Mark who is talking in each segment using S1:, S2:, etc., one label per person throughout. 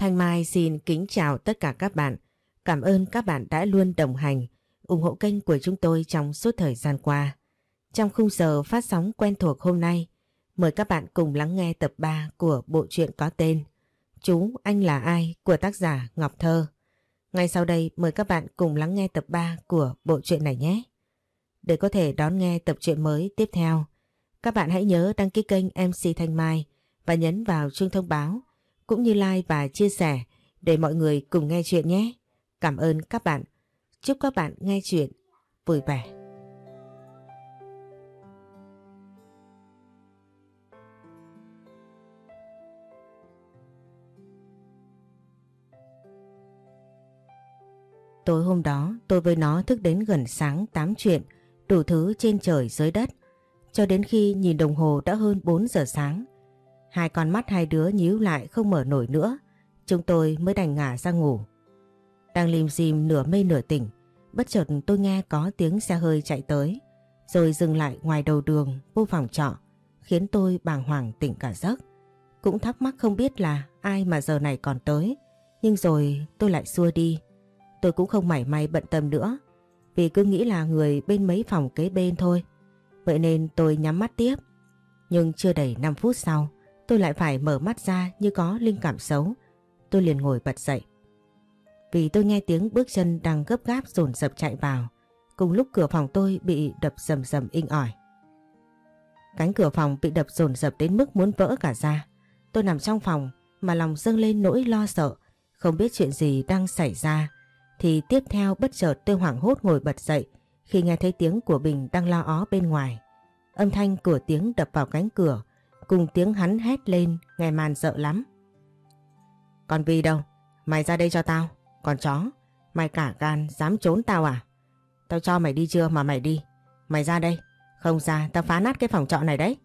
S1: Thanh Mai xin kính chào tất cả các bạn. Cảm ơn các bạn đã luôn đồng hành, ủng hộ kênh của chúng tôi trong suốt thời gian qua. Trong khung giờ phát sóng quen thuộc hôm nay, mời các bạn cùng lắng nghe tập 3 của bộ truyện có tên Chú Anh Là Ai của tác giả Ngọc Thơ. Ngay sau đây mời các bạn cùng lắng nghe tập 3 của bộ truyện này nhé. Để có thể đón nghe tập truyện mới tiếp theo, các bạn hãy nhớ đăng ký kênh MC Thanh Mai và nhấn vào chuông thông báo cũng như like và chia sẻ để mọi người cùng nghe chuyện nhé. Cảm ơn các bạn. Chúc các bạn nghe chuyện vui vẻ. Tối hôm đó tôi với nó thức đến gần sáng tám chuyện, đủ thứ trên trời dưới đất. Cho đến khi nhìn đồng hồ đã hơn 4 giờ sáng. Hai con mắt hai đứa nhíu lại không mở nổi nữa. Chúng tôi mới đành ngả ra ngủ. Đang lim dim nửa mê nửa tỉnh. Bất chợt tôi nghe có tiếng xe hơi chạy tới. Rồi dừng lại ngoài đầu đường vô phòng trọ. Khiến tôi bàng hoàng tỉnh cả giấc. Cũng thắc mắc không biết là ai mà giờ này còn tới. Nhưng rồi tôi lại xua đi. Tôi cũng không mảy may bận tâm nữa. Vì cứ nghĩ là người bên mấy phòng kế bên thôi. Vậy nên tôi nhắm mắt tiếp. Nhưng chưa đầy 5 phút sau, tôi lại phải mở mắt ra như có linh cảm xấu. Tôi liền ngồi bật dậy. Vì tôi nghe tiếng bước chân đang gấp gáp dồn dập chạy vào. Cùng lúc cửa phòng tôi bị đập rầm rầm inh ỏi. Cánh cửa phòng bị đập dồn dập đến mức muốn vỡ cả ra. Tôi nằm trong phòng mà lòng dâng lên nỗi lo sợ. Không biết chuyện gì đang xảy ra. Thì tiếp theo bất chợt tôi hoảng hốt ngồi bật dậy khi nghe thấy tiếng của Bình đang lo ó bên ngoài. Âm thanh của tiếng đập vào cánh cửa cùng tiếng hắn hét lên nghe màn sợ lắm. Còn Vi đâu? Mày ra đây cho tao. Còn chó, mày cả gan dám trốn tao à? Tao cho mày đi chưa mà mày đi. Mày ra đây. Không ra tao phá nát cái phòng trọ này đấy.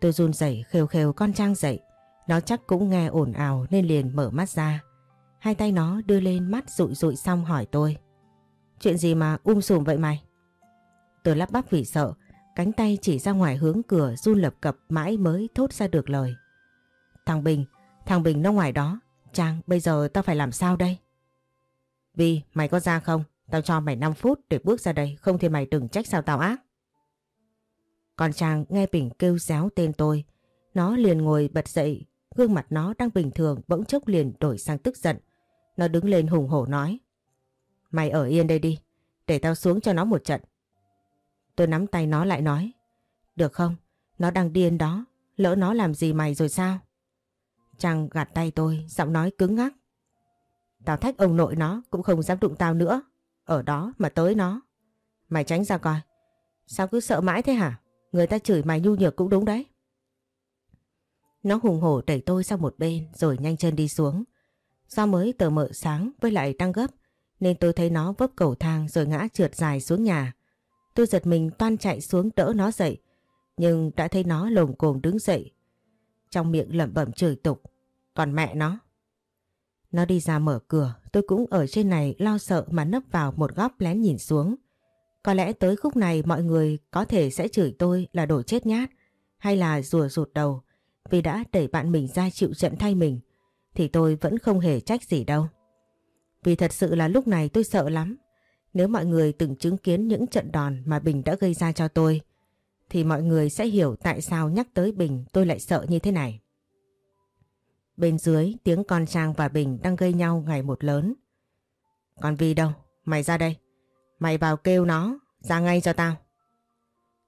S1: Tôi run rẩy khều khều con Trang dậy. Nó chắc cũng nghe ồn ào nên liền mở mắt ra. Hai tay nó đưa lên mắt rụi rụi xong hỏi tôi. Chuyện gì mà um sùm vậy mày? Tôi lắp bắp vì sợ, cánh tay chỉ ra ngoài hướng cửa run lập cập mãi mới thốt ra được lời. Thằng Bình, thằng Bình nó ngoài đó. Trang, bây giờ tao phải làm sao đây? Vì mày có ra không? Tao cho mày 5 phút để bước ra đây, không thì mày đừng trách sao tao ác. Còn Trang nghe Bình kêu réo tên tôi, nó liền ngồi bật dậy, gương mặt nó đang bình thường bỗng chốc liền đổi sang tức giận. Nó đứng lên hùng hổ nói. Mày ở yên đây đi, để tao xuống cho nó một trận. Tôi nắm tay nó lại nói. Được không? Nó đang điên đó, lỡ nó làm gì mày rồi sao? Trang gạt tay tôi, giọng nói cứng ngắc. Tao thách ông nội nó cũng không dám đụng tao nữa. Ở đó mà tới nó. Mày tránh ra coi. Sao cứ sợ mãi thế hả? Người ta chửi mày nhu nhược cũng đúng đấy. Nó hùng hổ đẩy tôi sang một bên rồi nhanh chân đi xuống. Do mới tờ mờ sáng với lại đang gấp nên tôi thấy nó vấp cầu thang rồi ngã trượt dài xuống nhà. Tôi giật mình toan chạy xuống đỡ nó dậy, nhưng đã thấy nó lồm cồm đứng dậy. Trong miệng lẩm bẩm chửi tục. Còn mẹ nó. Nó đi ra mở cửa, tôi cũng ở trên này lo sợ mà nấp vào một góc lén nhìn xuống. Có lẽ tới khúc này mọi người có thể sẽ chửi tôi là đổ chết nhát, hay là rùa rụt đầu, vì đã đẩy bạn mình ra chịu trận thay mình, thì tôi vẫn không hề trách gì đâu. Vì thật sự là lúc này tôi sợ lắm. Nếu mọi người từng chứng kiến những trận đòn mà Bình đã gây ra cho tôi thì mọi người sẽ hiểu tại sao nhắc tới Bình tôi lại sợ như thế này. Bên dưới tiếng con Trang và Bình đang gây nhau ngày một lớn. Còn Vi đâu? Mày ra đây. Mày vào kêu nó, ra ngay cho tao.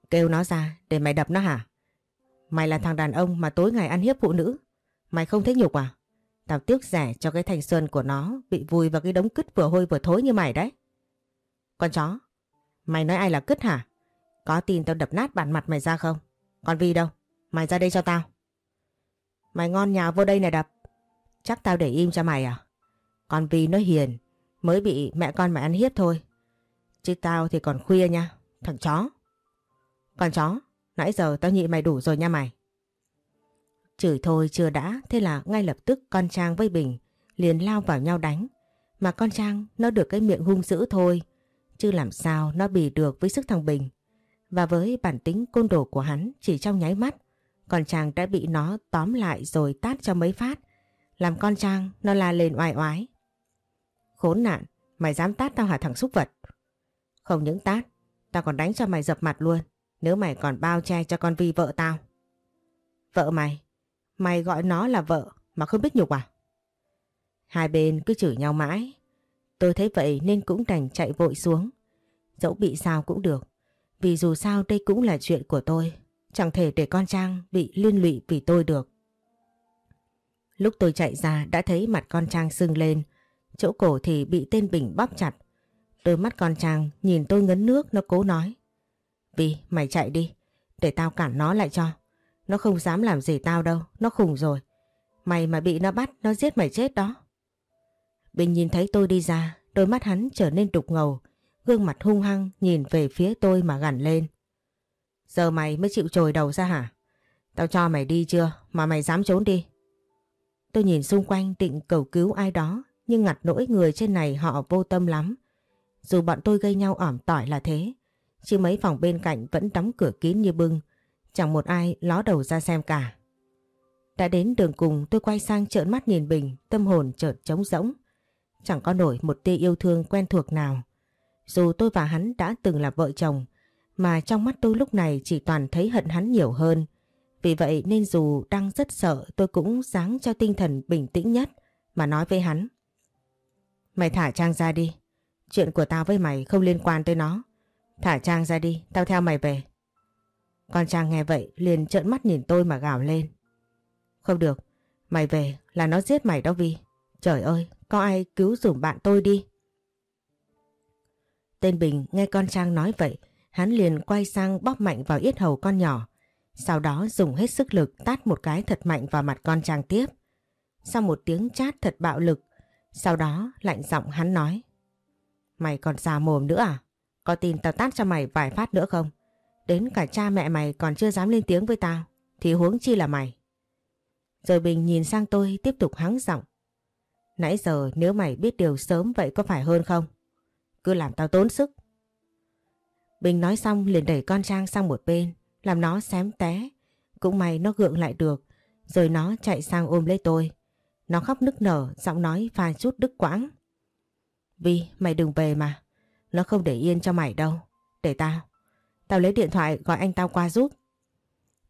S1: Kêu nó ra để mày đập nó hả? Mày là thằng đàn ông mà tối ngày ăn hiếp phụ nữ. Mày không thấy nhục à? Tao tiếc rẻ cho cái thành xuân của nó bị vùi vào cái đống cứt vừa hôi vừa thối như mày đấy. Con chó, mày nói ai là cứt hả? Có tin tao đập nát bản mặt mày ra không? Con Vi đâu? Mày ra đây cho tao. Mày ngon nhào vô đây này đập. Chắc tao để im cho mày à? Con Vi nó hiền, mới bị mẹ con mày ăn hiếp thôi. Chứ tao thì còn khuya nha, thằng chó. Con chó, nãy giờ tao nhị mày đủ rồi nha mày. Chửi thôi chưa đã, thế là ngay lập tức con Trang với Bình liền lao vào nhau đánh. Mà con Trang nó được cái miệng hung dữ thôi, chứ làm sao nó bì được với sức thằng Bình. Và với bản tính côn đồ của hắn chỉ trong nháy mắt, còn chàng đã bị nó tóm lại rồi tát cho mấy phát, Làm con Trang nó la lên oai oái. Khốn nạn, mày dám tát tao hả thằng xúc vật? Không những tát, tao còn đánh cho mày dập mặt luôn. Nếu mày còn bao che cho con Vi vợ tao. Vợ mày? Mày gọi nó là vợ mà không biết nhục à? Hai bên cứ chửi nhau mãi. Tôi thấy vậy nên cũng đành chạy vội xuống. Dẫu bị sao cũng được. Vì dù sao đây cũng là chuyện của tôi. Chẳng thể để con Trang bị liên lụy vì tôi được. Lúc tôi chạy ra, đã thấy mặt con Trang sưng lên. Chỗ cổ thì bị tên Bình bóp chặt. Đôi mắt con Trang nhìn tôi ngấn nước, nó cố nói. Vì, mày chạy đi. Để tao cản nó lại cho. Nó không dám làm gì tao đâu. Nó khùng rồi. Mày mà bị nó bắt, nó giết mày chết đó. Bình nhìn thấy tôi đi ra. Đôi mắt hắn trở nên đục ngầu. Gương mặt hung hăng nhìn về phía tôi mà gằn lên. Giờ mày mới chịu trồi đầu ra hả? Tao cho mày đi chưa mà mày dám trốn đi. Tôi nhìn xung quanh định cầu cứu ai đó nhưng ngặt nỗi người trên này họ vô tâm lắm. Dù bọn tôi gây nhau ỏm tỏi là thế, chứ mấy phòng bên cạnh vẫn đóng cửa kín như bưng, chẳng một ai ló đầu ra xem cả. Đã đến đường cùng tôi quay sang trợn mắt nhìn Bình, tâm hồn chợt trống rỗng. Chẳng có nổi một tia yêu thương quen thuộc nào. Dù tôi và hắn đã từng là vợ chồng, mà trong mắt tôi lúc này chỉ toàn thấy hận hắn nhiều hơn. Vì vậy nên dù đang rất sợ tôi cũng dáng cho tinh thần bình tĩnh nhất mà nói với hắn. Mày thả Trang ra đi. Chuyện của tao với mày không liên quan tới nó. Thả Trang ra đi, tao theo mày về. Con Trang nghe vậy liền trợn mắt nhìn tôi mà gào lên. Không được, mày về là nó giết mày đó Vi. Trời ơi, có ai cứu dùm bạn tôi đi. Tên Bình nghe con Trang nói vậy, hắn liền quay sang bóp mạnh vào yết hầu con nhỏ. Sau đó dùng hết sức lực tát một cái thật mạnh vào mặt con Trang tiếp. Sau một tiếng chát thật bạo lực, sau đó lạnh giọng hắn nói. Mày còn già mồm nữa à? Có tin tao tát cho mày vài phát nữa không? Đến cả cha mẹ mày còn chưa dám lên tiếng với tao, thì huống chi là mày. Rồi Bình nhìn sang tôi tiếp tục hắng giọng. Nãy giờ nếu mày biết điều sớm vậy có phải hơn không? Cứ làm tao tốn sức. Bình nói xong liền đẩy con Trang sang một bên, làm nó xém té. Cũng may nó gượng lại được, rồi nó chạy sang ôm lấy tôi. Nó khóc nức nở, giọng nói pha chút đứt quãng. Vi, mày đừng về mà. Nó không để yên cho mày đâu. Để tao. Tao lấy điện thoại gọi anh tao qua giúp.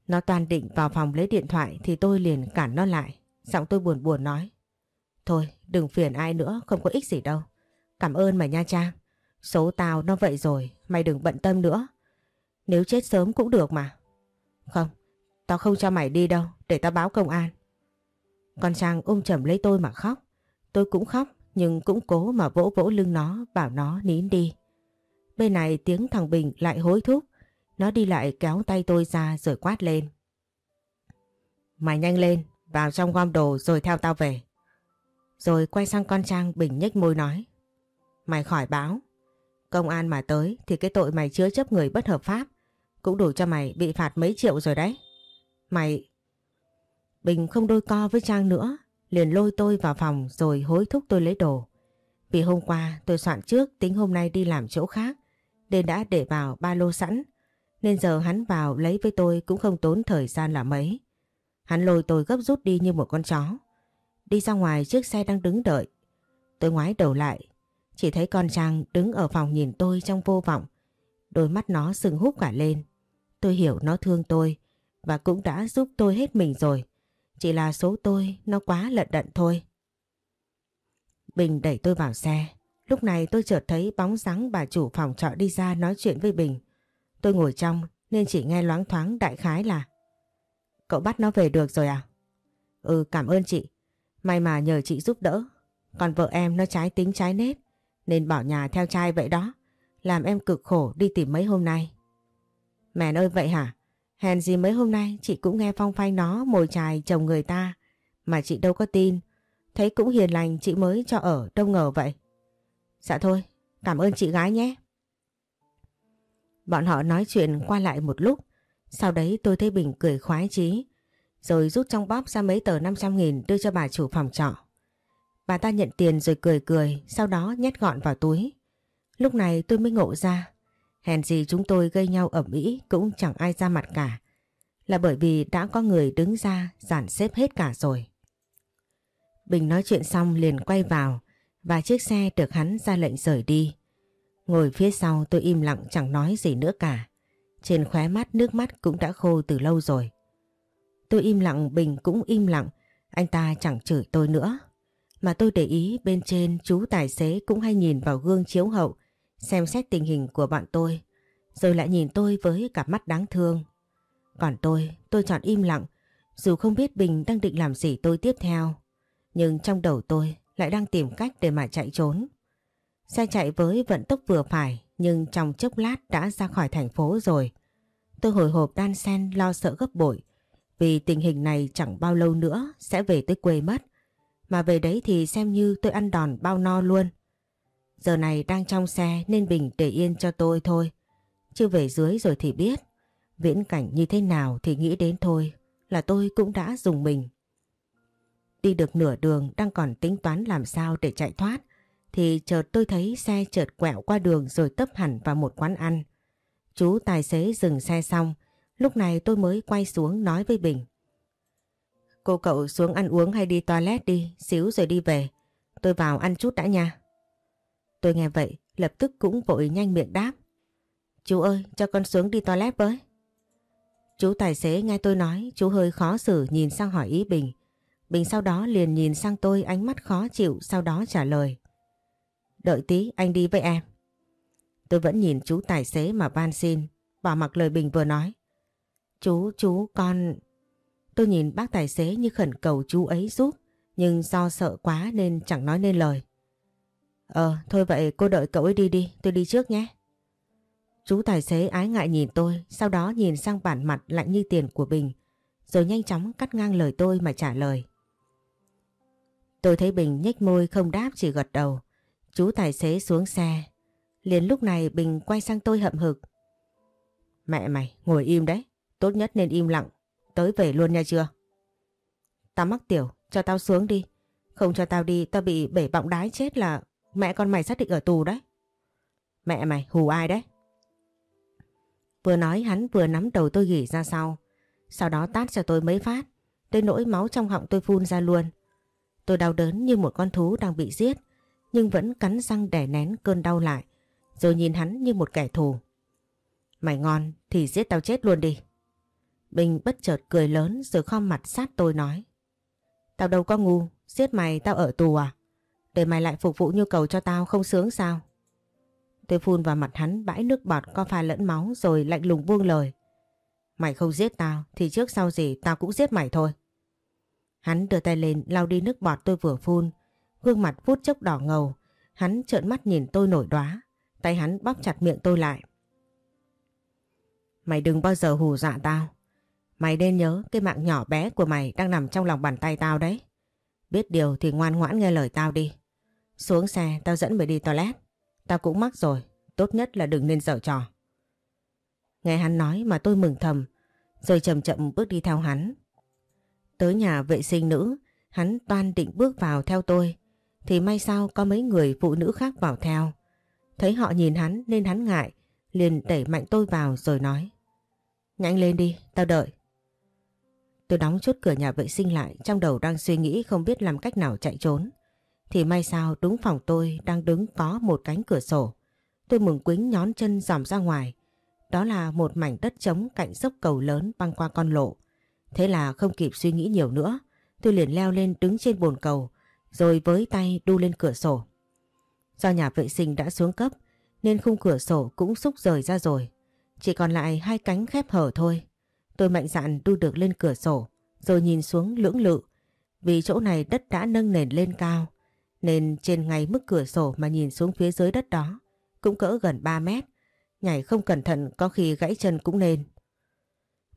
S1: Nó toàn định vào phòng lấy điện thoại thì tôi liền cản nó lại. Giọng tôi buồn buồn nói. Thôi, đừng phiền ai nữa, không có ích gì đâu. Cảm ơn mày nha Trang. Số tao nó vậy rồi, mày đừng bận tâm nữa. Nếu chết sớm cũng được mà. Không, tao không cho mày đi đâu, để tao báo công an. Con Trang ôm chầm lấy tôi mà khóc. Tôi cũng khóc nhưng cũng cố mà vỗ vỗ lưng nó bảo nó nín đi. Bên này tiếng thằng Bình lại hối thúc. Nó đi lại kéo tay tôi ra rồi quát lên. Mày nhanh lên, vào trong gom đồ rồi theo tao về. Rồi quay sang con Trang Bình nhếch môi nói. Mày khỏi báo. Công an mà tới thì cái tội mày chứa chấp người bất hợp pháp cũng đủ cho mày bị phạt mấy triệu rồi đấy. Mày Bình không đôi co với Trang nữa, liền lôi tôi vào phòng rồi hối thúc tôi lấy đồ. Vì hôm qua tôi soạn trước tính hôm nay đi làm chỗ khác, nên đã để vào ba lô sẵn, nên giờ hắn vào lấy với tôi cũng không tốn thời gian là mấy. Hắn lôi tôi gấp rút đi như một con chó. Đi ra ngoài chiếc xe đang đứng đợi. Tôi ngoái đầu lại, chỉ thấy con Trang đứng ở phòng nhìn tôi trong vô vọng. Đôi mắt nó sừng húp cả lên. Tôi hiểu nó thương tôi và cũng đã giúp tôi hết mình rồi. Chỉ là số tôi nó quá lận đận thôi. Bình đẩy tôi vào xe. Lúc này tôi chợt thấy bóng dáng bà chủ phòng trọ đi ra nói chuyện với Bình. Tôi ngồi trong nên chỉ nghe loáng thoáng đại khái là Cậu bắt nó về được rồi à? Ừ cảm ơn chị. May mà nhờ chị giúp đỡ. Còn vợ em nó trái tính trái nết nên bỏ nhà theo trai vậy đó. Làm em cực khổ đi tìm mấy hôm nay. Mẹ ơi vậy hả? Hèn gì mấy hôm nay chị cũng nghe phong phanh nó mồi chài chồng người ta mà chị đâu có tin. Thấy cũng hiền lành chị mới cho ở đâu ngờ vậy. Dạ thôi, cảm ơn chị gái nhé. Bọn họ nói chuyện qua lại một lúc. Sau đấy tôi thấy Bình cười khoái chí. Rồi rút trong bóp ra mấy tờ 500 nghìn đưa cho bà chủ phòng trọ. Bà ta nhận tiền rồi cười cười, sau đó nhét gọn vào túi. Lúc này tôi mới ngộ ra Hèn gì chúng tôi gây nhau ẩm ĩ cũng chẳng ai ra mặt cả. Là bởi vì đã có người đứng ra giản xếp hết cả rồi. Bình nói chuyện xong liền quay vào và chiếc xe được hắn ra lệnh rời đi. Ngồi phía sau tôi im lặng chẳng nói gì nữa cả. Trên khóe mắt nước mắt cũng đã khô từ lâu rồi. Tôi im lặng Bình cũng im lặng. Anh ta chẳng chửi tôi nữa. Mà tôi để ý bên trên chú tài xế cũng hay nhìn vào gương chiếu hậu xem xét tình hình của bạn tôi. Rồi lại nhìn tôi với cặp mắt đáng thương. Còn tôi, tôi chọn im lặng dù không biết Bình đang định làm gì tôi tiếp theo. Nhưng trong đầu tôi lại đang tìm cách để mà chạy trốn. Xe chạy với vận tốc vừa phải nhưng trong chốc lát đã ra khỏi thành phố rồi. Tôi hồi hộp đan sen lo sợ gấp bội vì tình hình này chẳng bao lâu nữa sẽ về tới quê mất. Mà về đấy thì xem như tôi ăn đòn bao no luôn. Giờ này đang trong xe nên Bình để yên cho tôi thôi. Chưa về dưới rồi thì biết. Viễn cảnh như thế nào thì nghĩ đến thôi là tôi cũng đã dùng mình. Đi được nửa đường đang còn tính toán làm sao để chạy thoát thì chợt tôi thấy xe chợt quẹo qua đường rồi tấp hẳn vào một quán ăn. Chú tài xế dừng xe xong, lúc này tôi mới quay xuống nói với Bình. Cô cậu xuống ăn uống hay đi toilet đi, xíu rồi đi về. Tôi vào ăn chút đã nha. Tôi nghe vậy, lập tức cũng vội nhanh miệng đáp. Chú ơi, cho con xuống đi toilet với. Chú tài xế nghe tôi nói, chú hơi khó xử nhìn sang hỏi ý Bình. Bình sau đó liền nhìn sang tôi ánh mắt khó chịu sau đó trả lời. Đợi tí anh đi với em. Tôi vẫn nhìn chú tài xế mà van xin, bỏ mặc lời Bình vừa nói. Chú, chú, con... Tôi nhìn bác tài xế như khẩn cầu chú ấy giúp, nhưng do sợ quá nên chẳng nói nên lời. Ờ, thôi vậy cô đợi cậu ấy đi đi, tôi đi trước nhé. Chú tài xế ái ngại nhìn tôi, sau đó nhìn sang bản mặt lạnh như tiền của Bình, rồi nhanh chóng cắt ngang lời tôi mà trả lời. Tôi thấy Bình nhếch môi không đáp chỉ gật đầu. Chú tài xế xuống xe. Liền lúc này Bình quay sang tôi hậm hực. Mẹ mày, ngồi im đấy. Tốt nhất nên im lặng. Tới về luôn nha chưa? Tao mắc tiểu, cho tao xuống đi. Không cho tao đi, tao bị bể bọng đái chết là mẹ con mày xác định ở tù đấy. Mẹ mày, hù ai đấy? Vừa nói hắn vừa nắm đầu tôi gỉ ra sau. Sau đó tát cho tôi mấy phát. Tới nỗi máu trong họng tôi phun ra luôn. Tôi đau đớn như một con thú đang bị giết. Nhưng vẫn cắn răng đè nén cơn đau lại. Rồi nhìn hắn như một kẻ thù. Mày ngon thì giết tao chết luôn đi. Bình bất chợt cười lớn rồi khom mặt sát tôi nói. Tao đâu có ngu, giết mày tao ở tù à? Để mày lại phục vụ nhu cầu cho tao không sướng sao? Tôi phun vào mặt hắn bãi nước bọt có pha lẫn máu rồi lạnh lùng buông lời. Mày không giết tao thì trước sau gì tao cũng giết mày thôi. Hắn đưa tay lên lau đi nước bọt tôi vừa phun. Gương mặt phút chốc đỏ ngầu. Hắn trợn mắt nhìn tôi nổi đoá. Tay hắn bóp chặt miệng tôi lại. Mày đừng bao giờ hù dọa tao. Mày nên nhớ cái mạng nhỏ bé của mày đang nằm trong lòng bàn tay tao đấy. Biết điều thì ngoan ngoãn nghe lời tao đi. Xuống xe tao dẫn mày đi toilet. Tao cũng mắc rồi, tốt nhất là đừng nên dở trò. Nghe hắn nói mà tôi mừng thầm, rồi chậm chậm bước đi theo hắn. Tới nhà vệ sinh nữ, hắn toan định bước vào theo tôi, thì may sao có mấy người phụ nữ khác vào theo. Thấy họ nhìn hắn nên hắn ngại, liền đẩy mạnh tôi vào rồi nói. Nhanh lên đi, tao đợi. Tôi đóng chốt cửa nhà vệ sinh lại, trong đầu đang suy nghĩ không biết làm cách nào chạy trốn. Thì may sao đúng phòng tôi đang đứng có một cánh cửa sổ. Tôi mừng quính nhón chân dòm ra ngoài. Đó là một mảnh đất trống cạnh dốc cầu lớn băng qua con lộ. Thế là không kịp suy nghĩ nhiều nữa. Tôi liền leo lên đứng trên bồn cầu rồi với tay đu lên cửa sổ. Do nhà vệ sinh đã xuống cấp nên khung cửa sổ cũng xúc rời ra rồi. Chỉ còn lại hai cánh khép hở thôi. Tôi mạnh dạn đu được lên cửa sổ, rồi nhìn xuống lưỡng lự. Vì chỗ này đất đã nâng nền lên cao, nên trên ngay mức cửa sổ mà nhìn xuống phía dưới đất đó cũng cỡ gần 3 mét. Nhảy không cẩn thận, có khi gãy chân cũng nên.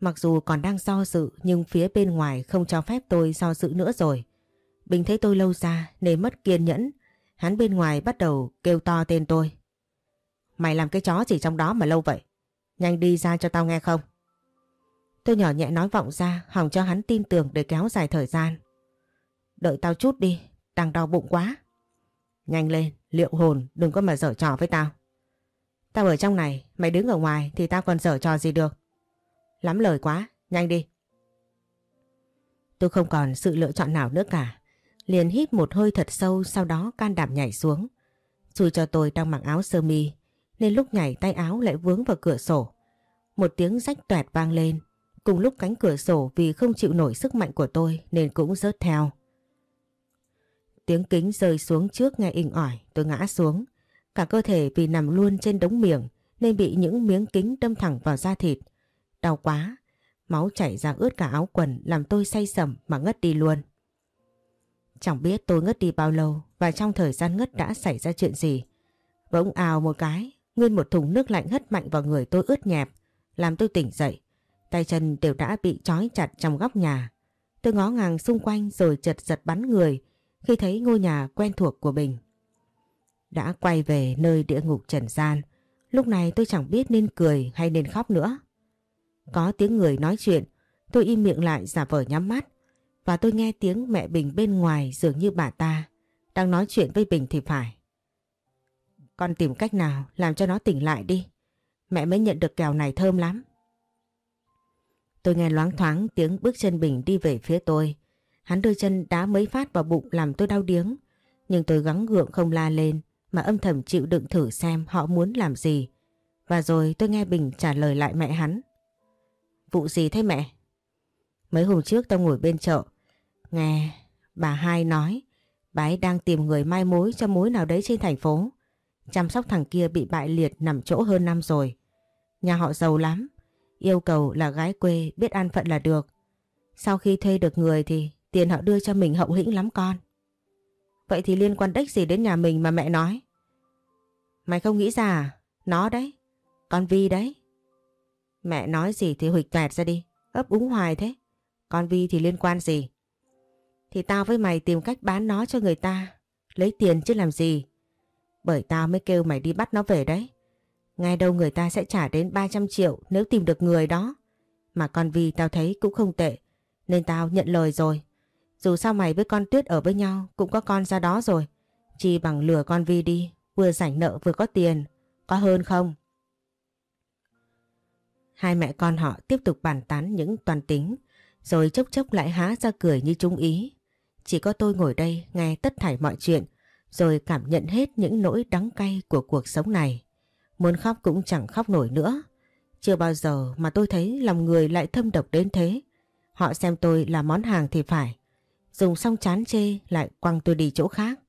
S1: Mặc dù còn đang do dự, nhưng phía bên ngoài không cho phép tôi do dự nữa rồi. Bình thấy tôi lâu ra nên mất kiên nhẫn. Hắn bên ngoài bắt đầu kêu to tên tôi. Mày làm cái chó gì trong đó mà lâu vậy? Nhanh đi ra cho tao nghe không? Tôi nhỏ nhẹ nói vọng ra hòng cho hắn tin tưởng để kéo dài thời gian. Đợi tao chút đi, đang đau bụng quá. Nhanh lên, liệu hồn đừng có mà dở trò với tao. Tao ở trong này, mày đứng ở ngoài thì tao còn dở trò gì được. Lắm lời quá, nhanh đi. Tôi không còn sự lựa chọn nào nữa cả. Liền hít một hơi thật sâu sau đó can đảm nhảy xuống. Dù cho tôi đang mặc áo sơ mi nên lúc nhảy tay áo lại vướng vào cửa sổ. Một tiếng rách toẹt vang lên. Cùng lúc cánh cửa sổ vì không chịu nổi sức mạnh của tôi nên cũng rớt theo. Tiếng kính rơi xuống trước nghe inh ỏi tôi ngã xuống. Cả cơ thể vì nằm luôn trên đống miệng nên bị những miếng kính đâm thẳng vào da thịt. Đau quá, máu chảy ra ướt cả áo quần làm tôi say sầm mà ngất đi luôn. Chẳng biết tôi ngất đi bao lâu và trong thời gian ngất đã xảy ra chuyện gì. Bỗng ào một cái, nguyên một thùng nước lạnh hất mạnh vào người tôi ướt nhẹp, làm tôi tỉnh dậy. Tay chân đều đã bị trói chặt trong góc nhà. Tôi ngó ngàng xung quanh rồi chật giật bắn người khi thấy ngôi nhà quen thuộc của mình. Đã quay về nơi địa ngục trần gian, lúc này tôi chẳng biết nên cười hay nên khóc nữa. Có tiếng người nói chuyện, tôi im miệng lại giả vờ nhắm mắt và tôi nghe tiếng mẹ Bình bên ngoài dường như bà ta đang nói chuyện với Bình thì phải. Con tìm cách nào làm cho nó tỉnh lại đi. Mẹ mới nhận được kèo này thơm lắm. Tôi nghe loáng thoáng tiếng bước chân Bình đi về phía tôi. Hắn đưa chân đá mấy phát vào bụng làm tôi đau điếng. Nhưng tôi gắng gượng không la lên, mà âm thầm chịu đựng thử xem họ muốn làm gì. Và rồi tôi nghe Bình trả lời lại mẹ hắn. Vụ gì thế mẹ? Mấy hôm trước tao ngồi bên chợ. Nghe bà hai nói bà ấy đang tìm người mai mối cho mối nào đấy trên thành phố. Chăm sóc thằng kia bị bại liệt nằm chỗ hơn năm rồi. Nhà họ giàu lắm. Yêu cầu là gái quê biết an phận là được. Sau khi thuê được người thì tiền họ đưa cho mình hậu hĩnh lắm con. Vậy thì liên quan đếch gì đến nhà mình mà mẹ nói? Mày không nghĩ ra à? Nó đấy. Con Vi đấy. Mẹ nói gì thì huỵch toẹt ra đi. Ấp úng hoài thế. Con Vi thì liên quan gì? Thì tao với mày tìm cách bán nó cho người ta. Lấy tiền chứ làm gì. Bởi tao mới kêu mày đi bắt nó về đấy. Ngay đâu người ta sẽ trả đến 300 triệu nếu tìm được người đó. Mà con Vi tao thấy cũng không tệ. Nên tao nhận lời rồi. Dù sao mày với con Tuyết ở với nhau cũng có con ra đó rồi. Chỉ bằng lừa con Vi đi. Vừa rảnh nợ vừa có tiền. Có hơn không? Hai mẹ con họ tiếp tục bàn tán những toàn tính. Rồi chốc chốc lại há ra cười như trung ý. Chỉ có tôi ngồi đây nghe tất thảy mọi chuyện, rồi cảm nhận hết những nỗi đắng cay của cuộc sống này. Muốn khóc cũng chẳng khóc nổi nữa. Chưa bao giờ mà tôi thấy lòng người lại thâm độc đến thế. Họ xem tôi là món hàng thì phải. Dùng xong chán chê lại quăng tôi đi chỗ khác.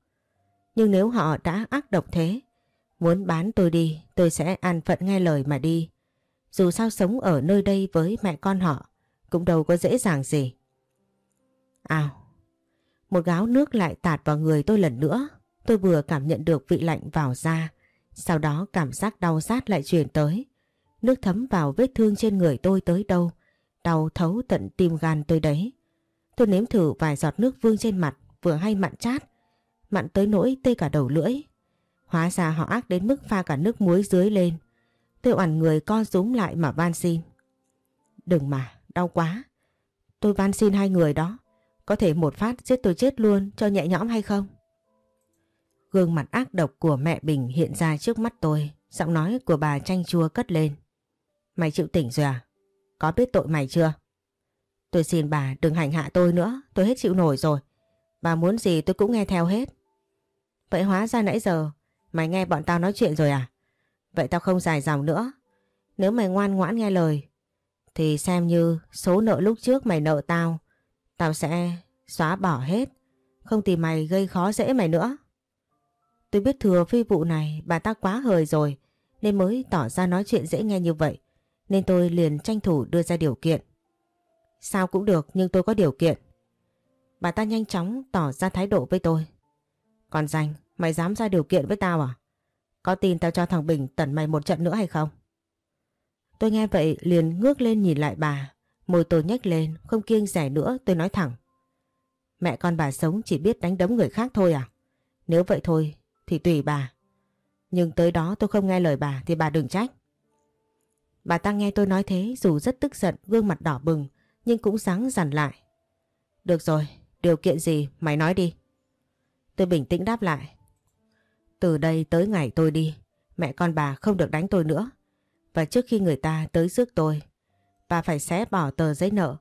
S1: Nhưng nếu họ đã ác độc thế, muốn bán tôi đi, tôi sẽ an phận nghe lời mà đi. Dù sao sống ở nơi đây với mẹ con họ, cũng đâu có dễ dàng gì. Ào, một gáo nước lại tạt vào người tôi lần nữa. Tôi vừa cảm nhận được vị lạnh vào da, sau đó cảm giác đau rát lại truyền tới. Nước thấm vào vết thương trên người tôi tới đâu, đau thấu tận tim gan tôi đấy. Tôi nếm thử vài giọt nước vương trên mặt, vừa hay mặn chát, mặn tới nỗi tê cả đầu lưỡi. Hóa ra họ ác đến mức pha cả nước muối dưới lên. Tôi oằn người co rúm lại mà van xin. Đừng mà, đau quá. Tôi van xin hai người đó. Có thể một phát giết tôi chết luôn cho nhẹ nhõm hay không? Gương mặt ác độc của mẹ Bình hiện ra trước mắt tôi. Giọng nói của bà chanh chua cất lên. Mày chịu tỉnh rồi à? Có biết tội mày chưa? Tôi xin bà đừng hành hạ tôi nữa. Tôi hết chịu nổi rồi. Bà muốn gì tôi cũng nghe theo hết. Vậy hóa ra nãy giờ mày nghe bọn tao nói chuyện rồi à? Vậy tao không dài dòng nữa. Nếu mày ngoan ngoãn nghe lời thì xem như số nợ lúc trước mày nợ tao Tao sẽ xóa bỏ hết, không tìm mày gây khó dễ mày nữa. Tôi biết thừa phi vụ này bà ta quá hời rồi nên mới tỏ ra nói chuyện dễ nghe như vậy. Nên tôi liền tranh thủ đưa ra điều kiện. Sao cũng được nhưng tôi có điều kiện. Bà ta nhanh chóng tỏ ra thái độ với tôi. Còn dành, mày dám ra điều kiện với tao à? Có tin tao cho thằng Bình tẩn mày một trận nữa hay không? Tôi nghe vậy liền ngước lên nhìn lại bà. Môi tôi nhếch lên, không kiêng rẻ nữa tôi nói thẳng. Mẹ con bà sống chỉ biết đánh đấm người khác thôi à? Nếu vậy thôi thì tùy bà. Nhưng tới đó tôi không nghe lời bà thì bà đừng trách. Bà ta nghe tôi nói thế dù rất tức giận gương mặt đỏ bừng nhưng cũng sáng dằn lại. Được rồi, điều kiện gì mày nói đi. Tôi bình tĩnh đáp lại. Từ đây tới ngày tôi đi, mẹ con bà không được đánh tôi nữa. Và trước khi người ta tới rước tôi, bà phải xé bỏ tờ giấy nợ.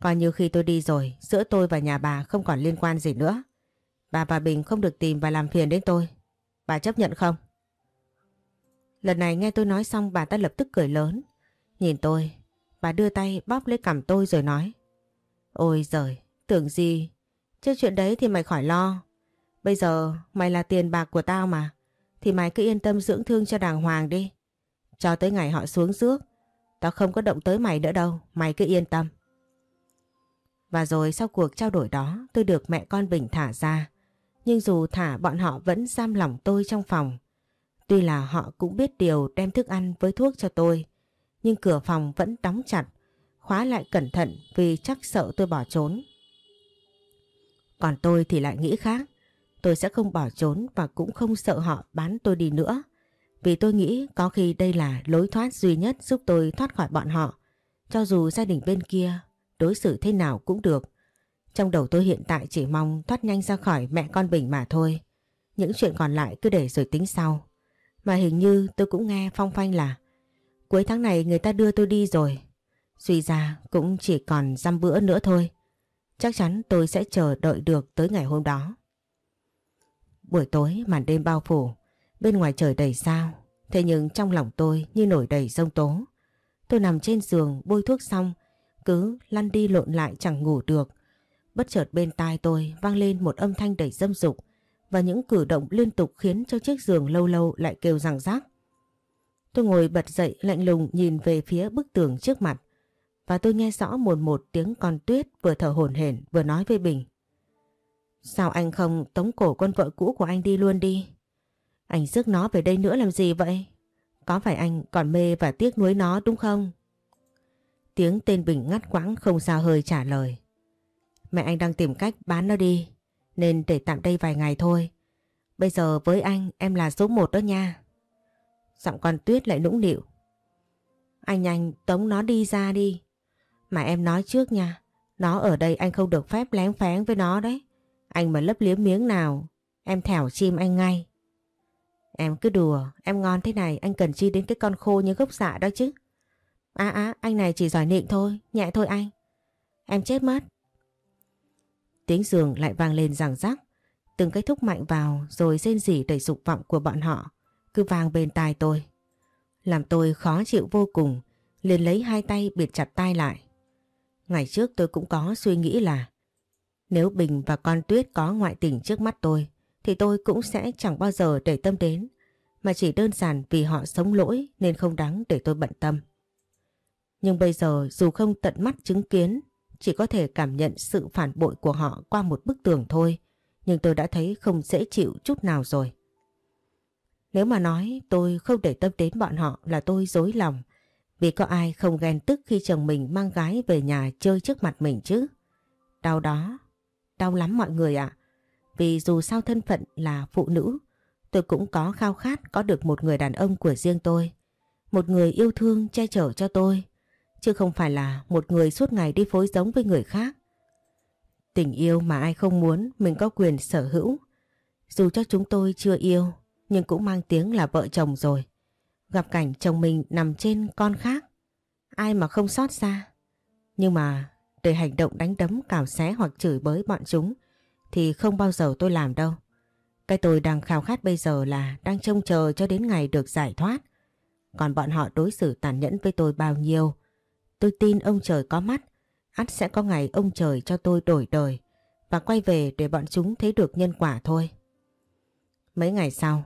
S1: Coi như khi tôi đi rồi, giữa tôi và nhà bà không còn liên quan gì nữa. Bà và Bình không được tìm và làm phiền đến tôi. Bà chấp nhận không? Lần này nghe tôi nói xong bà ta lập tức cười lớn. Nhìn tôi, bà đưa tay bóp lấy cằm tôi rồi nói. Ôi giời, tưởng gì? Chứ chuyện đấy thì mày khỏi lo. Bây giờ mày là tiền bạc của tao mà. Thì mày cứ yên tâm dưỡng thương cho đàng hoàng đi. Cho tới ngày họ xuống rước. Tao không có động tới mày nữa đâu. Mày cứ yên tâm. Và rồi sau cuộc trao đổi đó tôi được mẹ con Bình thả ra. Nhưng dù thả bọn họ vẫn giam lỏng tôi trong phòng. Tuy là họ cũng biết điều đem thức ăn với thuốc cho tôi. Nhưng cửa phòng vẫn đóng chặt. Khóa lại cẩn thận vì chắc sợ tôi bỏ trốn. Còn tôi thì lại nghĩ khác. Tôi sẽ không bỏ trốn và cũng không sợ họ bán tôi đi nữa. Vì tôi nghĩ có khi đây là lối thoát duy nhất giúp tôi thoát khỏi bọn họ. Cho dù gia đình bên kia đối xử thế nào cũng được. Trong đầu tôi hiện tại chỉ mong thoát nhanh ra khỏi mẹ con Bình mà thôi. Những chuyện còn lại cứ để rồi tính sau. Mà hình như tôi cũng nghe phong phanh là cuối tháng này người ta đưa tôi đi rồi. Suy ra cũng chỉ còn dăm bữa nữa thôi. Chắc chắn tôi sẽ chờ đợi được tới ngày hôm đó. Buổi tối màn đêm bao phủ, bên ngoài trời đầy sao, thế nhưng trong lòng tôi như nổi đầy rông tố. Tôi nằm trên giường bôi thuốc xong, cứ lăn đi lộn lại chẳng ngủ được. Bất chợt bên tai tôi vang lên một âm thanh đầy dâm dục và những cử động liên tục khiến cho chiếc giường lâu lâu lại kêu rằng rác. Tôi ngồi bật dậy lạnh lùng nhìn về phía bức tường trước mặt và tôi nghe rõ một một tiếng con tuyết vừa thở hổn hển vừa nói với Bình. Sao anh không tống cổ con vợ cũ của anh đi luôn đi? Anh rước nó về đây nữa làm gì vậy? Có phải anh còn mê và tiếc nuối nó, đúng không? Tiếng tên Bình ngắt quãng không sao hơi trả lời. Mẹ anh đang tìm cách bán nó đi, nên để tạm đây vài ngày thôi. Bây giờ với anh em là số một đó nha. Giọng con Tuyết lại nũng nịu. Anh nhanh tống nó đi ra đi. Mà em nói trước nha, nó ở đây anh không được phép lén phén với nó đấy. Anh mà lấp liếm miếng nào, em thẻo chim anh ngay. Em cứ đùa, em ngon thế này anh cần chi đến cái con khô như gốc dạ đó chứ. À á, anh này chỉ giỏi nịnh thôi, nhẹ thôi anh. Em chết mất. Tiếng giường lại vang lên rằng rắc. Từng cái thúc mạnh vào rồi rên rỉ đầy dục vọng của bọn họ. Cứ vang bên tai tôi. Làm tôi khó chịu vô cùng. Liền lấy hai tay bịt chặt tai lại. Ngày trước tôi cũng có suy nghĩ là, nếu Bình và con Tuyết có ngoại tình trước mắt tôi, thì tôi cũng sẽ chẳng bao giờ để tâm đến, mà chỉ đơn giản vì họ sống lỗi nên không đáng để tôi bận tâm. Nhưng bây giờ dù không tận mắt chứng kiến chỉ có thể cảm nhận sự phản bội của họ qua một bức tường thôi nhưng tôi đã thấy không dễ chịu chút nào rồi. Nếu mà nói tôi không để tâm đến bọn họ là tôi dối lòng vì có ai không ghen tức khi chồng mình mang gái về nhà chơi trước mặt mình chứ. Đau đó, đau lắm mọi người ạ. Vì dù sao thân phận là phụ nữ, tôi cũng có khao khát có được một người đàn ông của riêng tôi. Một người yêu thương che chở cho tôi, chứ không phải là một người suốt ngày đi phối giống với người khác. Tình yêu mà ai không muốn mình có quyền sở hữu. Dù cho chúng tôi chưa yêu, nhưng cũng mang tiếng là vợ chồng rồi. Gặp cảnh chồng mình nằm trên con khác. Ai mà không xót xa. Nhưng mà để hành động đánh đấm cào xé hoặc chửi bới bọn chúng thì không bao giờ tôi làm đâu. Cái tôi đang khao khát bây giờ là đang trông chờ cho đến ngày được giải thoát. Còn bọn họ đối xử tàn nhẫn với tôi bao nhiêu. Tôi tin ông trời có mắt. ắt sẽ có ngày ông trời cho tôi đổi đời và quay về để bọn chúng thấy được nhân quả thôi. Mấy ngày sau,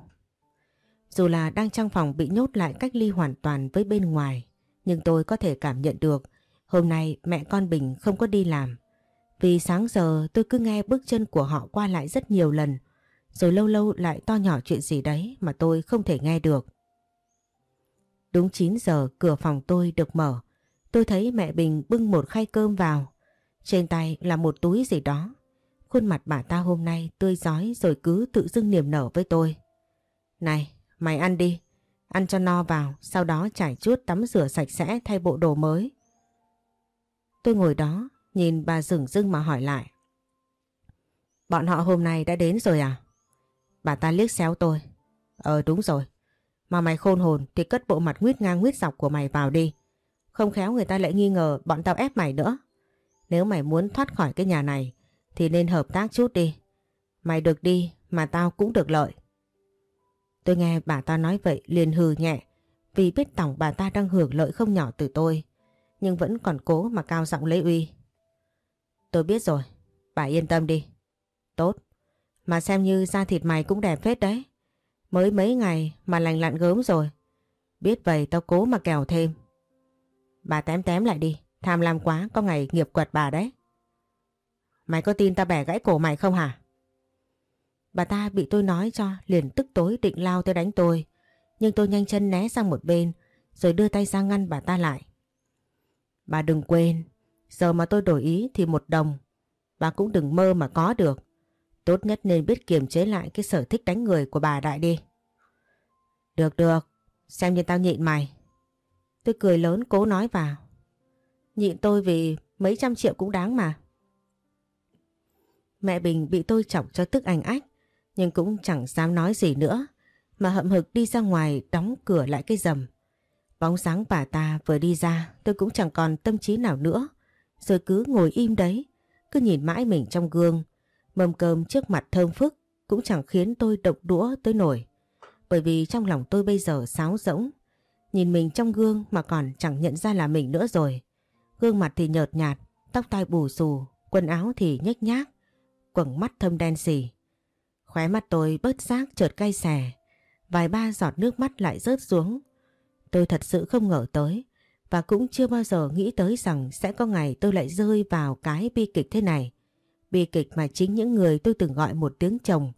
S1: dù là đang trong phòng bị nhốt lại cách ly hoàn toàn với bên ngoài, nhưng tôi có thể cảm nhận được hôm nay mẹ con Bình không có đi làm. Vì sáng giờ tôi cứ nghe bước chân của họ qua lại rất nhiều lần, rồi lâu lâu lại to nhỏ chuyện gì đấy mà tôi không thể nghe được. Đúng 9 giờ cửa phòng tôi được mở, tôi thấy mẹ Bình bưng một khay cơm vào. Trên tay là một túi gì đó. Khuôn mặt bà ta hôm nay tươi giói rồi cứ tự dưng niềm nở với tôi. Này, Mày ăn đi, ăn cho no vào, sau đó trải chuốt tắm rửa sạch sẽ thay bộ đồ mới. Tôi ngồi đó, nhìn bà rừng rưng mà hỏi lại. Bọn họ hôm nay đã đến rồi à? Bà ta liếc xéo tôi. Ờ đúng rồi. Mà mày khôn hồn thì cất bộ mặt nguyết ngang nguyết dọc của mày vào đi. Không khéo người ta lại nghi ngờ bọn tao ép mày nữa. Nếu mày muốn thoát khỏi cái nhà này thì nên hợp tác chút đi. Mày được đi mà tao cũng được lợi. Tôi nghe bà ta nói vậy liền hừ nhẹ vì biết tổng bà ta đang hưởng lợi không nhỏ từ tôi nhưng vẫn còn cố mà cao giọng lấy uy. Tôi biết rồi, bà yên tâm đi. Tốt, mà xem như da thịt mày cũng đẹp phết đấy. Mới mấy ngày mà lành lặn gớm rồi. Biết vậy tao cố mà kèo thêm. Bà tém tém lại đi, tham lam quá có ngày nghiệp quật bà đấy. Mày có tin tao bẻ gãy cổ mày không hả? Bà ta bị tôi nói cho liền tức tối định lao tới đánh tôi. Nhưng tôi nhanh chân né sang một bên rồi đưa tay ra ngăn bà ta lại. Bà đừng quên, giờ mà tôi đổi ý thì một đồng. Bà cũng đừng mơ mà có được. Tốt nhất nên biết kiềm chế lại cái sở thích đánh người của bà đại đi. Được được, xem như tao nhịn mày. Tôi cười lớn cố nói vào. Nhịn tôi vì mấy trăm triệu cũng đáng mà. Mẹ Bình bị tôi chọc cho tức ảnh ách, nhưng cũng chẳng dám nói gì nữa, mà hậm hực đi ra ngoài đóng cửa lại cái rầm. Bóng sáng bà ta vừa đi ra tôi cũng chẳng còn tâm trí nào nữa. Rồi cứ ngồi im đấy, cứ nhìn mãi mình trong gương. Mâm cơm trước mặt thơm phức cũng chẳng khiến tôi động đũa tới nổi. Bởi vì trong lòng tôi bây giờ sáo rỗng. Nhìn mình trong gương mà còn chẳng nhận ra là mình nữa rồi. Gương mặt thì nhợt nhạt, tóc tai bù xù, quần áo thì nhếch nhác, quầng mắt thâm đen xì. Khóe mắt tôi bớt giác chợt cay xè, vài ba giọt nước mắt lại rớt xuống Tôi thật sự không ngờ tới và cũng chưa bao giờ nghĩ tới rằng sẽ có ngày tôi lại rơi vào cái bi kịch thế này. Bi kịch mà chính những người tôi từng gọi một tiếng chồng,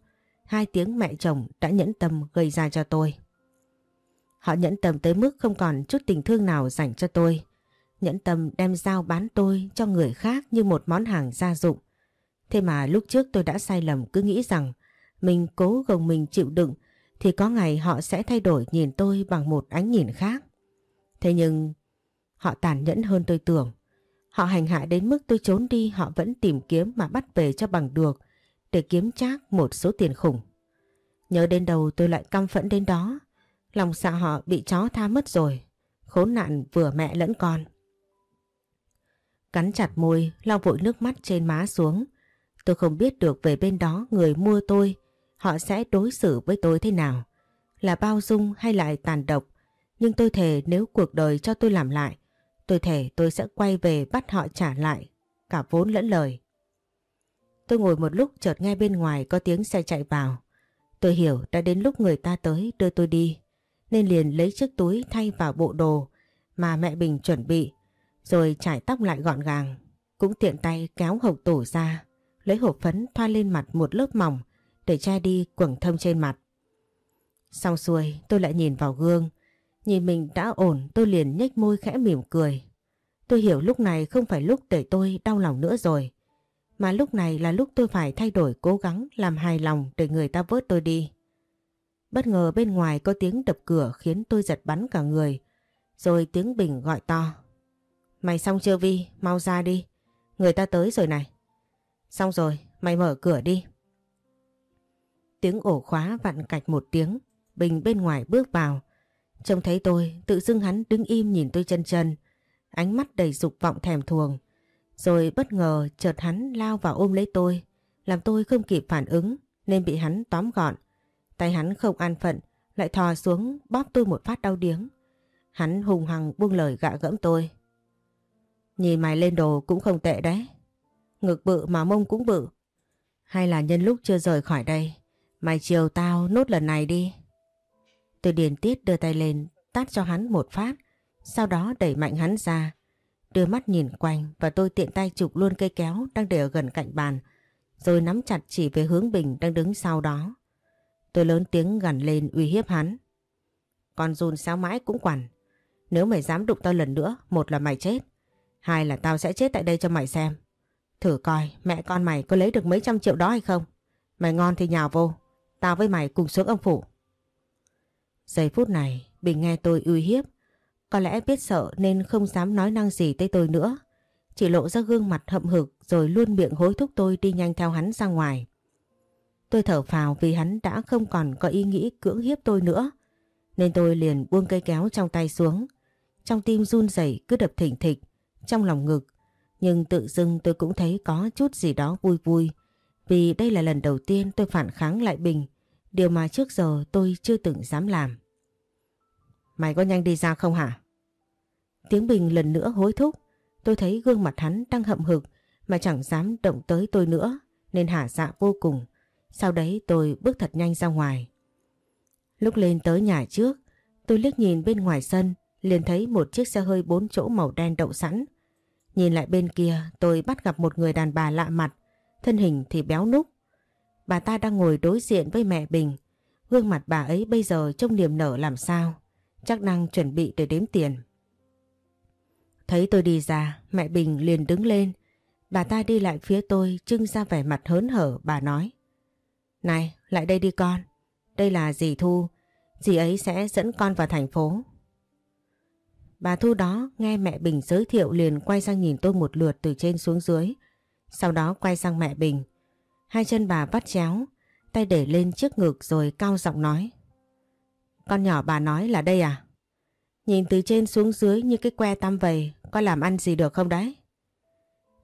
S1: hai tiếng mẹ chồng đã nhẫn tâm gây ra cho tôi. Họ nhẫn tâm tới mức không còn chút tình thương nào dành cho tôi. Nhẫn tâm đem giao bán tôi cho người khác như một món hàng gia dụng. Thế mà lúc trước tôi đã sai lầm cứ nghĩ rằng mình cố gồng mình chịu đựng thì có ngày họ sẽ thay đổi nhìn tôi bằng một ánh nhìn khác. Thế nhưng họ tàn nhẫn hơn tôi tưởng. Họ hành hạ đến mức tôi trốn đi, họ vẫn tìm kiếm mà bắt về cho bằng được để kiếm trác một số tiền khủng. Nhớ đến đầu tôi lại căm phẫn đến đó. Lòng dạ họ bị chó tha mất rồi. Khốn nạn vừa mẹ lẫn con. Cắn chặt môi, lau vội nước mắt trên má xuống. Tôi không biết được về bên đó người mua tôi họ sẽ đối xử với tôi thế nào. Là bao dung hay lại tàn độc. Nhưng tôi thề nếu cuộc đời cho tôi làm lại, tôi thề tôi sẽ quay về bắt họ trả lại, cả vốn lẫn lời. Tôi ngồi một lúc chợt nghe bên ngoài có tiếng xe chạy vào. Tôi hiểu đã đến lúc người ta tới đưa tôi đi, nên liền lấy chiếc túi thay vào bộ đồ mà mẹ Bình chuẩn bị, rồi trải tóc lại gọn gàng. Cũng tiện tay kéo hộp tủ ra, lấy hộp phấn thoa lên mặt một lớp mỏng để che đi quầng thâm trên mặt. Xong xuôi tôi lại nhìn vào gương, nhìn mình đã ổn tôi liền nhếch môi khẽ mỉm cười. Tôi hiểu lúc này không phải lúc để tôi đau lòng nữa rồi, mà lúc này là lúc tôi phải thay đổi cố gắng làm hài lòng để người ta vớt tôi đi. Bất ngờ bên ngoài có tiếng đập cửa khiến tôi giật bắn cả người, rồi tiếng Bình gọi to. Mày xong chưa Vi, mau ra đi, người ta tới rồi này. Xong rồi, mày mở cửa đi. Tiếng ổ khóa vặn cạch một tiếng, Bình bên ngoài bước vào. Trông thấy tôi, tự dưng hắn đứng im nhìn tôi chân chân, ánh mắt đầy dục vọng thèm thuồng. Rồi bất ngờ chợt hắn lao vào ôm lấy tôi, làm tôi không kịp phản ứng nên bị hắn tóm gọn. Tay hắn không an phận, lại thò xuống bóp tôi một phát đau điếng. Hắn hùng hằng buông lời gạ gẫm tôi. Nhìn mày lên đồ cũng không tệ đấy. Ngực bự mà mông cũng bự. Hay là nhân lúc chưa rời khỏi đây Mày chiều tao nốt lần này đi. Tôi điền tiết đưa tay lên, tát cho hắn một phát, sau đó đẩy mạnh hắn ra. Đưa mắt nhìn quanh và tôi tiện tay chụp luôn cây kéo đang để ở gần cạnh bàn, rồi nắm chặt chỉ về hướng Bình đang đứng sau đó. Tôi lớn tiếng gằn lên uy hiếp hắn. Con run sao mãi cũng quản. Nếu mày dám đụng tao lần nữa, một là mày chết, hai là tao sẽ chết tại đây cho mày xem. Thử coi mẹ con mày có lấy được mấy trăm triệu đó hay không? Mày ngon thì nhào vô, Tao với mày cùng xuống ông phủ. Giây phút này, Bình nghe tôi uy hiếp. Có lẽ biết sợ nên không dám nói năng gì tới tôi nữa. Chỉ lộ ra gương mặt hậm hực rồi luôn miệng hối thúc tôi đi nhanh theo hắn ra ngoài. Tôi thở phào vì hắn đã không còn có ý nghĩ cưỡng hiếp tôi nữa. Nên tôi liền buông cây kéo trong tay xuống. Trong tim run rẩy cứ đập thỉnh thịch, trong lòng ngực. Nhưng tự dưng tôi cũng thấy có chút gì đó vui vui Vì đây là lần đầu tiên tôi phản kháng lại Bình, điều mà trước giờ tôi chưa từng dám làm. Mày có nhanh đi ra không hả? Tiếng Bình lần nữa hối thúc, tôi thấy gương mặt hắn đang hậm hực mà chẳng dám động tới tôi nữa nên hả dạ vô cùng. Sau đấy tôi bước thật nhanh ra ngoài. Lúc lên tới nhà trước, tôi liếc nhìn bên ngoài sân liền thấy một chiếc xe hơi bốn chỗ màu đen đậu sẵn. Nhìn lại bên kia tôi bắt gặp một người đàn bà lạ mặt, thân hình thì béo núc. Bà ta đang ngồi đối diện với mẹ Bình. Gương mặt bà ấy bây giờ trông niềm nở làm sao, chắc đang chuẩn bị để đếm tiền. Thấy tôi đi ra, mẹ Bình liền đứng lên. Bà ta đi lại phía tôi trưng ra vẻ mặt hớn hở, bà nói. Này, lại đây đi con. Đây là dì Thu, dì ấy sẽ dẫn con vào thành phố. Bà Thu đó nghe mẹ Bình giới thiệu liền quay sang nhìn tôi một lượt từ trên xuống dưới. Sau đó quay sang mẹ Bình. Hai chân bà vắt chéo, tay để lên trước ngực rồi cao giọng nói. Con nhỏ bà nói là đây à? Nhìn từ trên xuống dưới như cái que tăm vầy, có làm ăn gì được không đấy?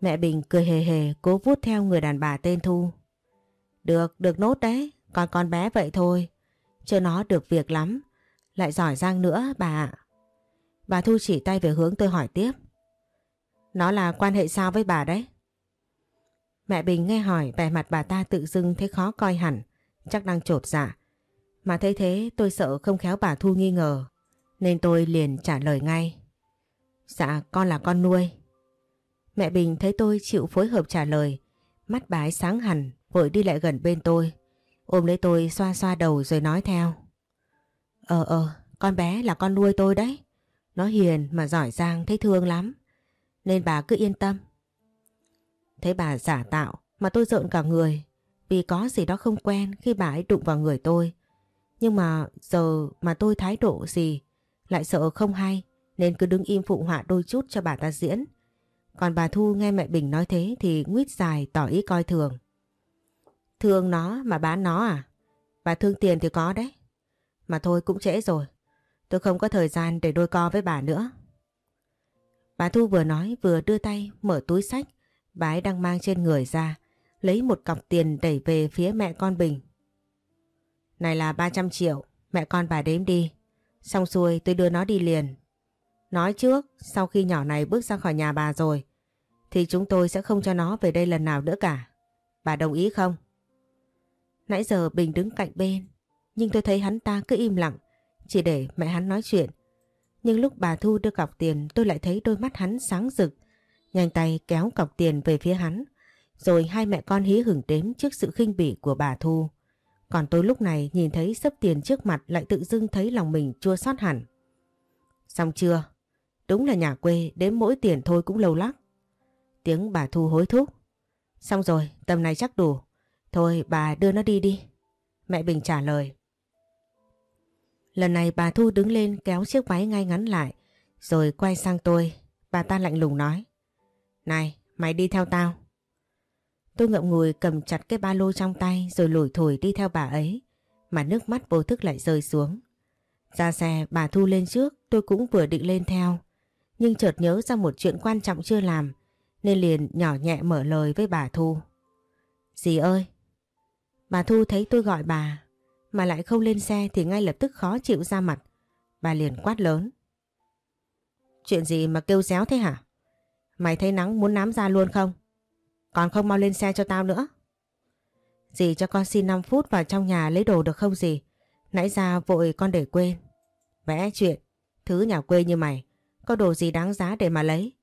S1: Mẹ Bình cười hề hề cố vút theo người đàn bà tên Thu. Được, được nốt đấy, còn con bé vậy thôi. Chưa nó được việc lắm, lại giỏi giang nữa bà ạ. Bà Thu chỉ tay về hướng tôi hỏi tiếp. Nó là quan hệ sao với bà đấy? Mẹ Bình nghe hỏi vẻ mặt bà ta tự dưng thấy khó coi hẳn, chắc đang trột dạ. Mà thấy thế tôi sợ không khéo bà Thu nghi ngờ, nên tôi liền trả lời ngay. Dạ con là con nuôi. Mẹ Bình thấy tôi chịu phối hợp trả lời, mắt bà ấy sáng hẳn, vội đi lại gần bên tôi. Ôm lấy tôi xoa xoa đầu rồi nói theo. Ờ ờ, con bé là con nuôi tôi đấy. Nó hiền mà giỏi giang thấy thương lắm. Nên bà cứ yên tâm. Thấy bà giả tạo mà tôi rợn cả người vì có gì đó không quen khi bà ấy đụng vào người tôi. Nhưng mà giờ mà tôi thái độ gì lại sợ không hay nên cứ đứng im phụ họa đôi chút cho bà ta diễn. Còn bà Thu nghe mẹ Bình nói thế thì nguyết dài tỏ ý coi thường. Thương nó mà bán nó à? Bà thương tiền thì có đấy. Mà thôi cũng trễ rồi. Tôi không có thời gian để đôi co với bà nữa. Bà Thu vừa nói vừa đưa tay mở túi sách bà ấy đang mang trên người ra lấy một cọc tiền đẩy về phía mẹ con Bình. Này là 300 triệu, mẹ con bà đếm đi. Xong xuôi tôi đưa nó đi liền. Nói trước, sau khi nhỏ này bước ra khỏi nhà bà rồi, thì chúng tôi sẽ không cho nó về đây lần nào nữa cả. Bà đồng ý không? Nãy giờ Bình đứng cạnh bên, nhưng tôi thấy hắn ta cứ im lặng, chỉ để mẹ hắn nói chuyện. Nhưng lúc bà Thu đưa cọc tiền tôi lại thấy đôi mắt hắn sáng rực, nhanh tay kéo cọc tiền về phía hắn. Rồi hai mẹ con hí hửng đếm trước sự khinh bỉ của bà Thu. Còn tôi lúc này nhìn thấy sấp tiền trước mặt lại tự dưng thấy lòng mình chua xót hẳn. Xong chưa? Đúng là nhà quê đếm mỗi tiền thôi cũng lâu lắc. Tiếng bà Thu hối thúc. Xong rồi, tầm này chắc đủ. Thôi bà đưa nó đi đi. Mẹ Bình trả lời. Lần này bà Thu đứng lên kéo chiếc váy ngay ngắn lại, rồi quay sang tôi. Bà ta lạnh lùng nói. Này, mày đi theo tao. Tôi ngậm ngùi cầm chặt cái ba lô trong tay rồi lủi thổi đi theo bà ấy, mà nước mắt vô thức lại rơi xuống. Ra xe bà Thu lên trước, tôi cũng vừa định lên theo. Nhưng chợt nhớ ra một chuyện quan trọng chưa làm, nên liền nhỏ nhẹ mở lời với bà Thu. Dì ơi! Bà Thu thấy tôi gọi bà, mà lại không lên xe thì ngay lập tức khó chịu ra mặt. Bà liền quát lớn. Chuyện gì mà kêu réo thế hả? Mày thấy nắng muốn nám ra luôn không? Còn không mau lên xe cho tao nữa. Dì cho con xin 5 phút vào trong nhà lấy đồ được không gì Nãy ra vội con để quên. Vẽ chuyện, thứ nhà quê như mày, có đồ gì đáng giá để mà lấy.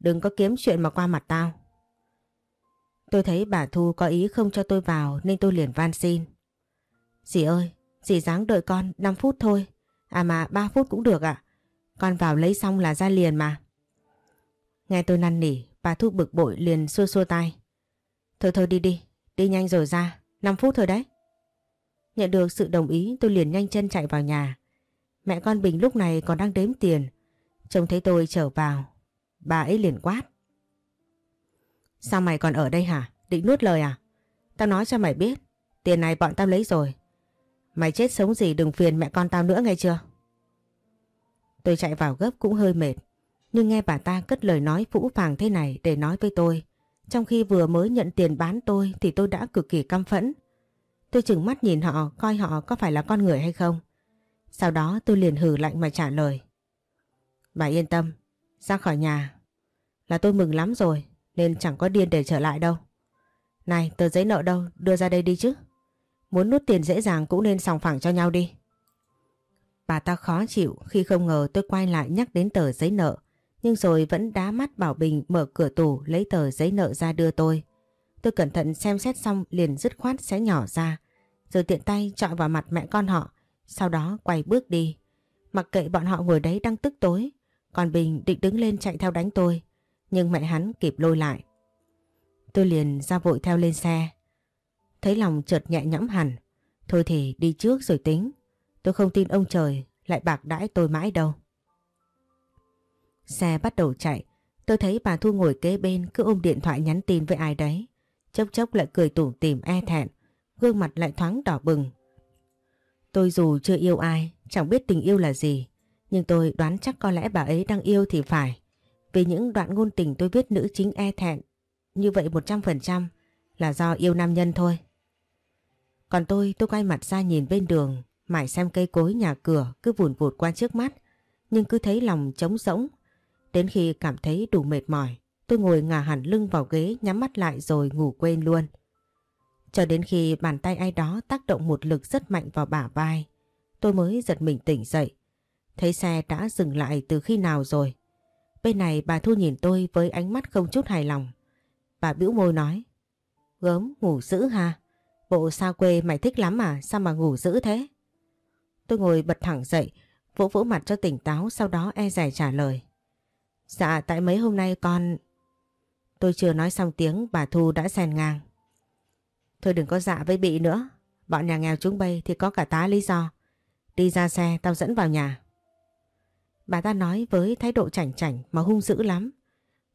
S1: Đừng có kiếm chuyện mà qua mặt tao. Tôi thấy bà Thu có ý không cho tôi vào nên tôi liền van xin. Dì ơi, dì dáng đợi con 5 phút thôi. À mà 3 phút cũng được ạ. Con vào lấy xong là ra liền mà. Nghe tôi năn nỉ, bà Thu bực bội liền xua xua tay. Thôi thôi đi đi, đi nhanh rồi ra, 5 phút thôi đấy. Nhận được sự đồng ý tôi liền nhanh chân chạy vào nhà. Mẹ con Bình lúc này còn đang đếm tiền. Trông thấy tôi trở vào, bà ấy liền quát. Sao mày còn ở đây hả? Định nuốt lời à? Tao nói cho mày biết, tiền này bọn tao lấy rồi. Mày chết sống gì đừng phiền mẹ con tao nữa nghe chưa? Tôi chạy vào gấp cũng hơi mệt. Nhưng nghe bà ta cất lời nói phũ phàng thế này để nói với tôi, Trong khi vừa mới nhận tiền bán tôi thì tôi đã cực kỳ căm phẫn. Tôi chừng mắt nhìn họ coi họ có phải là con người hay không. Sau đó tôi liền hử lạnh mà trả lời. Bà yên tâm, ra khỏi nhà là tôi mừng lắm rồi nên chẳng có điên để trở lại đâu. Này tờ giấy nợ đâu, đưa ra đây đi chứ. Muốn nút tiền dễ dàng cũng nên sòng phẳng cho nhau đi. Bà ta khó chịu khi không ngờ tôi quay lại nhắc đến tờ giấy nợ. Nhưng rồi vẫn đá mắt Bảo Bình mở cửa tủ lấy tờ giấy nợ ra đưa tôi. Tôi cẩn thận xem xét xong liền dứt khoát xé nhỏ ra. Rồi tiện tay chọi vào mặt mẹ con họ. Sau đó quay bước đi. Mặc kệ bọn họ ngồi đấy đang tức tối. Còn Bình định đứng lên chạy theo đánh tôi. Nhưng mẹ hắn kịp lôi lại. Tôi liền ra vội theo lên xe. Thấy lòng chợt nhẹ nhõm hẳn. Thôi thì đi trước rồi tính. Tôi không tin ông trời lại bạc đãi tôi mãi đâu. Xe bắt đầu chạy. Tôi thấy bà Thu ngồi kế bên cứ ôm điện thoại nhắn tin với ai đấy. Chốc chốc lại cười tủm tìm e thẹn. Gương mặt lại thoáng đỏ bừng. Tôi dù chưa yêu ai, chẳng biết tình yêu là gì. Nhưng tôi đoán chắc có lẽ bà ấy đang yêu thì phải về những đoạn ngôn tình tôi viết nữ chính e thẹn. Như vậy 100% là do yêu nam nhân thôi. Còn tôi, tôi quay mặt ra nhìn bên đường, mải xem cây cối nhà cửa cứ vùn vụt qua trước mắt. Nhưng cứ thấy lòng trống rỗng. Đến khi cảm thấy đủ mệt mỏi, tôi ngồi ngả hẳn lưng vào ghế nhắm mắt lại rồi ngủ quên luôn. Cho đến khi bàn tay ai đó tác động một lực rất mạnh vào bả vai, tôi mới giật mình tỉnh dậy. Thấy xe đã dừng lại từ khi nào rồi. Bên này bà Thu nhìn tôi với ánh mắt không chút hài lòng. Bà bĩu môi nói. Gớm ngủ dữ ha. Bộ xa quê mày thích lắm à sao mà ngủ dữ thế? Tôi ngồi bật thẳng dậy, vỗ vỗ mặt cho tỉnh táo sau đó e dè trả lời. Dạ tại mấy hôm nay con... Tôi chưa nói xong tiếng bà Thu đã xen ngang. Thôi đừng có dạ với bị nữa. Bọn nhà nghèo chúng bay thì có cả tá lý do. Đi ra xe tao dẫn vào nhà. Bà ta nói với thái độ chảnh chảnh mà hung dữ lắm.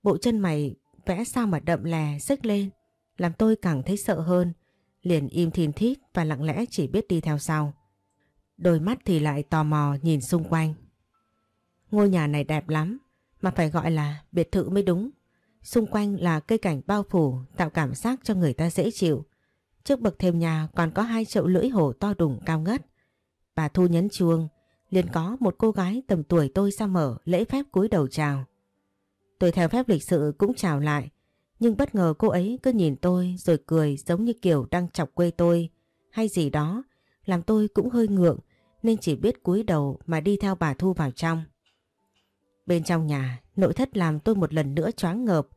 S1: Bộ chân mày vẽ sao mà đậm lè sức lên. Làm tôi càng thấy sợ hơn. Liền im thìn thít và lặng lẽ chỉ biết đi theo sau. Đôi mắt thì lại tò mò nhìn xung quanh. Ngôi nhà này đẹp lắm. Mà phải gọi là biệt thự mới đúng. Xung quanh là cây cảnh bao phủ tạo cảm giác cho người ta dễ chịu. Trước bậc thềm nhà còn có hai chậu lưỡi hổ to đùng cao ngất. Bà Thu nhấn chuông, liền có một cô gái tầm tuổi tôi ra mở lễ phép cúi đầu chào. Tôi theo phép lịch sự cũng chào lại, nhưng bất ngờ cô ấy cứ nhìn tôi rồi cười giống như kiểu đang chọc quê tôi hay gì đó, làm tôi cũng hơi ngượng nên chỉ biết cúi đầu mà đi theo bà Thu vào trong. Bên trong nhà, nội thất làm tôi một lần nữa choáng ngợp,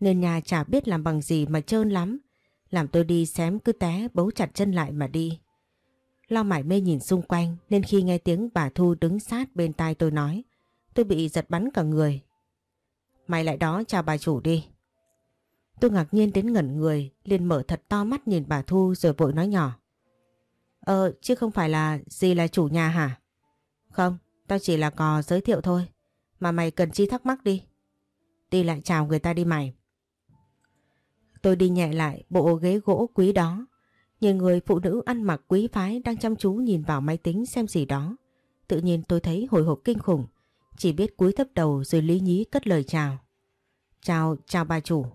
S1: nên nhà chả biết làm bằng gì mà trơn lắm. Làm tôi đi xém cứ té bấu chặt chân lại mà đi. Lo mải mê nhìn xung quanh nên khi nghe tiếng bà Thu đứng sát bên tai tôi nói, tôi bị giật bắn cả người. Mày lại đó chào bà chủ đi. Tôi ngạc nhiên đến ngẩn người, liền mở thật to mắt nhìn bà Thu rồi vội nói nhỏ. Ờ, chứ không phải là gì là chủ nhà hả? Không, tao chỉ là cò giới thiệu thôi. Mà mày cần chi thắc mắc đi. Đi lại chào người ta đi mày. Tôi đi nhẹ lại bộ ghế gỗ quý đó. Nhìn người phụ nữ ăn mặc quý phái đang chăm chú nhìn vào máy tính xem gì đó. Tự nhiên tôi thấy hồi hộp kinh khủng. Chỉ biết cúi thấp đầu rồi lý nhí cất lời chào. Chào, chào bà chủ.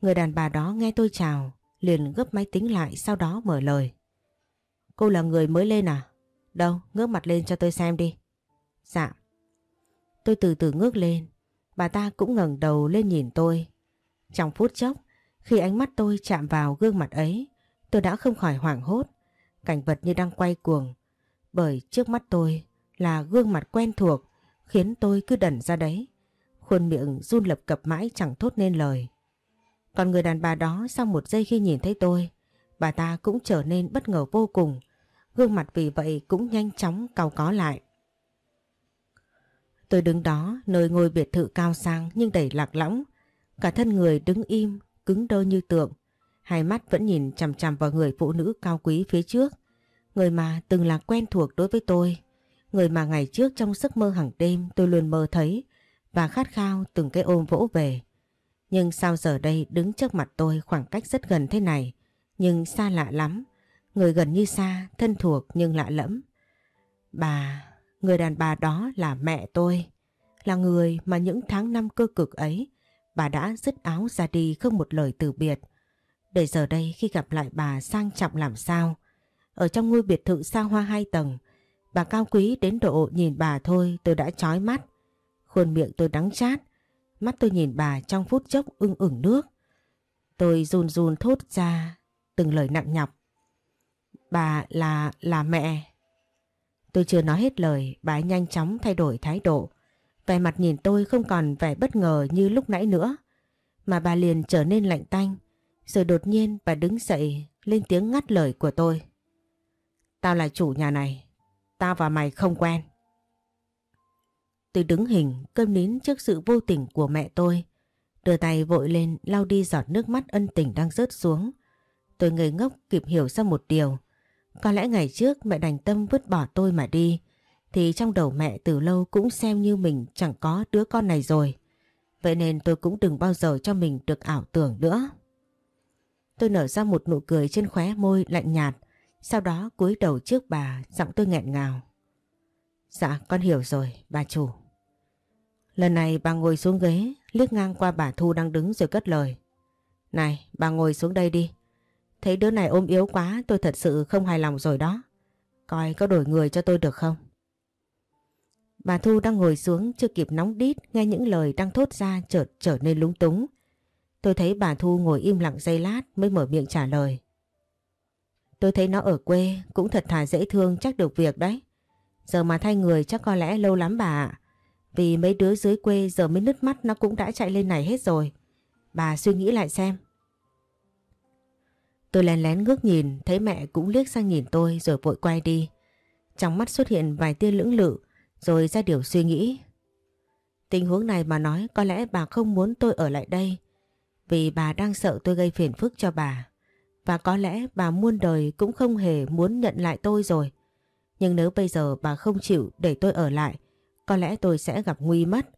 S1: Người đàn bà đó nghe tôi chào, liền gấp máy tính lại sau đó mở lời. Cô là người mới lên à? Đâu, ngước mặt lên cho tôi xem đi. Dạ. Tôi từ từ ngước lên, bà ta cũng ngẩng đầu lên nhìn tôi. Trong phút chốc, khi ánh mắt tôi chạm vào gương mặt ấy, tôi đã không khỏi hoảng hốt. Cảnh vật như đang quay cuồng, bởi trước mắt tôi là gương mặt quen thuộc khiến tôi cứ đẩn ra đấy. Khuôn miệng run lập cập mãi chẳng thốt nên lời. Còn người đàn bà đó sau một giây khi nhìn thấy tôi, bà ta cũng trở nên bất ngờ vô cùng. Gương mặt vì vậy cũng nhanh chóng cau có lại. Tôi đứng đó nơi ngôi biệt thự cao sang nhưng đầy lạc lõng. Cả thân người đứng im, cứng đơ như tượng. Hai mắt vẫn nhìn chằm chằm vào người phụ nữ cao quý phía trước. Người mà từng là quen thuộc đối với tôi. Người mà ngày trước trong giấc mơ hàng đêm tôi luôn mơ thấy và khát khao từng cái ôm vỗ về. Nhưng sao giờ đây đứng trước mặt tôi khoảng cách rất gần thế này, nhưng xa lạ lắm. Người gần như xa, thân thuộc nhưng lạ lẫm. Bà, người đàn bà đó là mẹ tôi, là người mà những tháng năm cơ cực ấy bà đã dứt áo ra đi không một lời từ biệt. Để giờ đây khi gặp lại bà sang trọng làm sao? Ở trong ngôi biệt thự xa hoa hai tầng, bà cao quý đến độ nhìn bà thôi tôi đã chói mắt. Khuôn miệng tôi đắng chát, mắt tôi nhìn bà trong phút chốc ưng ửng nước. Tôi run run thốt ra từng lời nặng nhọc. Bà là, là mẹ. Tôi chưa nói hết lời, bà nhanh chóng thay đổi thái độ. Vẻ mặt nhìn tôi không còn vẻ bất ngờ như lúc nãy nữa. Mà bà liền trở nên lạnh tanh. Rồi đột nhiên bà đứng dậy, lên tiếng ngắt lời của tôi. Tao là chủ nhà này. Tao và mày không quen. Tôi đứng hình, cơm nín trước sự vô tình của mẹ tôi. Đưa tay vội lên, lau đi giọt nước mắt ân tình đang rớt xuống. Tôi ngây ngốc kịp hiểu ra một điều. Có lẽ ngày trước mẹ đành tâm vứt bỏ tôi mà đi. Thì trong đầu mẹ từ lâu cũng xem như mình chẳng có đứa con này rồi. Vậy nên tôi cũng đừng bao giờ cho mình được ảo tưởng nữa. Tôi nở ra một nụ cười trên khóe môi lạnh nhạt. Sau đó cúi đầu trước bà, giọng tôi nghẹn ngào. Dạ con hiểu rồi, bà chủ. Lần này bà ngồi xuống ghế, liếc ngang qua bà Thu đang đứng rồi cất lời. Này, bà ngồi xuống đây đi. Thấy đứa này ôm yếu quá, tôi thật sự không hài lòng rồi đó. Coi có đổi người cho tôi được không? Bà Thu đang ngồi xuống chưa kịp nóng đít, nghe những lời đang thốt ra chợt trở nên lúng túng. Tôi thấy bà Thu ngồi im lặng giây lát mới mở miệng trả lời. Tôi thấy nó ở quê cũng thật thà dễ thương chắc được việc đấy. Giờ mà thay người chắc có lẽ lâu lắm bà ạ. Vì mấy đứa dưới quê giờ mới nứt mắt nó cũng đã chạy lên này hết rồi. Bà suy nghĩ lại xem. Tôi lén lén ngước nhìn, thấy mẹ cũng liếc sang nhìn tôi rồi vội quay đi. Trong mắt xuất hiện vài tia lưỡng lự, rồi ra điều suy nghĩ. Tình huống này mà nói có lẽ bà không muốn tôi ở lại đây, vì bà đang sợ tôi gây phiền phức cho bà. Và có lẽ bà muôn đời cũng không hề muốn nhận lại tôi rồi. Nhưng nếu bây giờ bà không chịu để tôi ở lại, có lẽ tôi sẽ gặp nguy mất.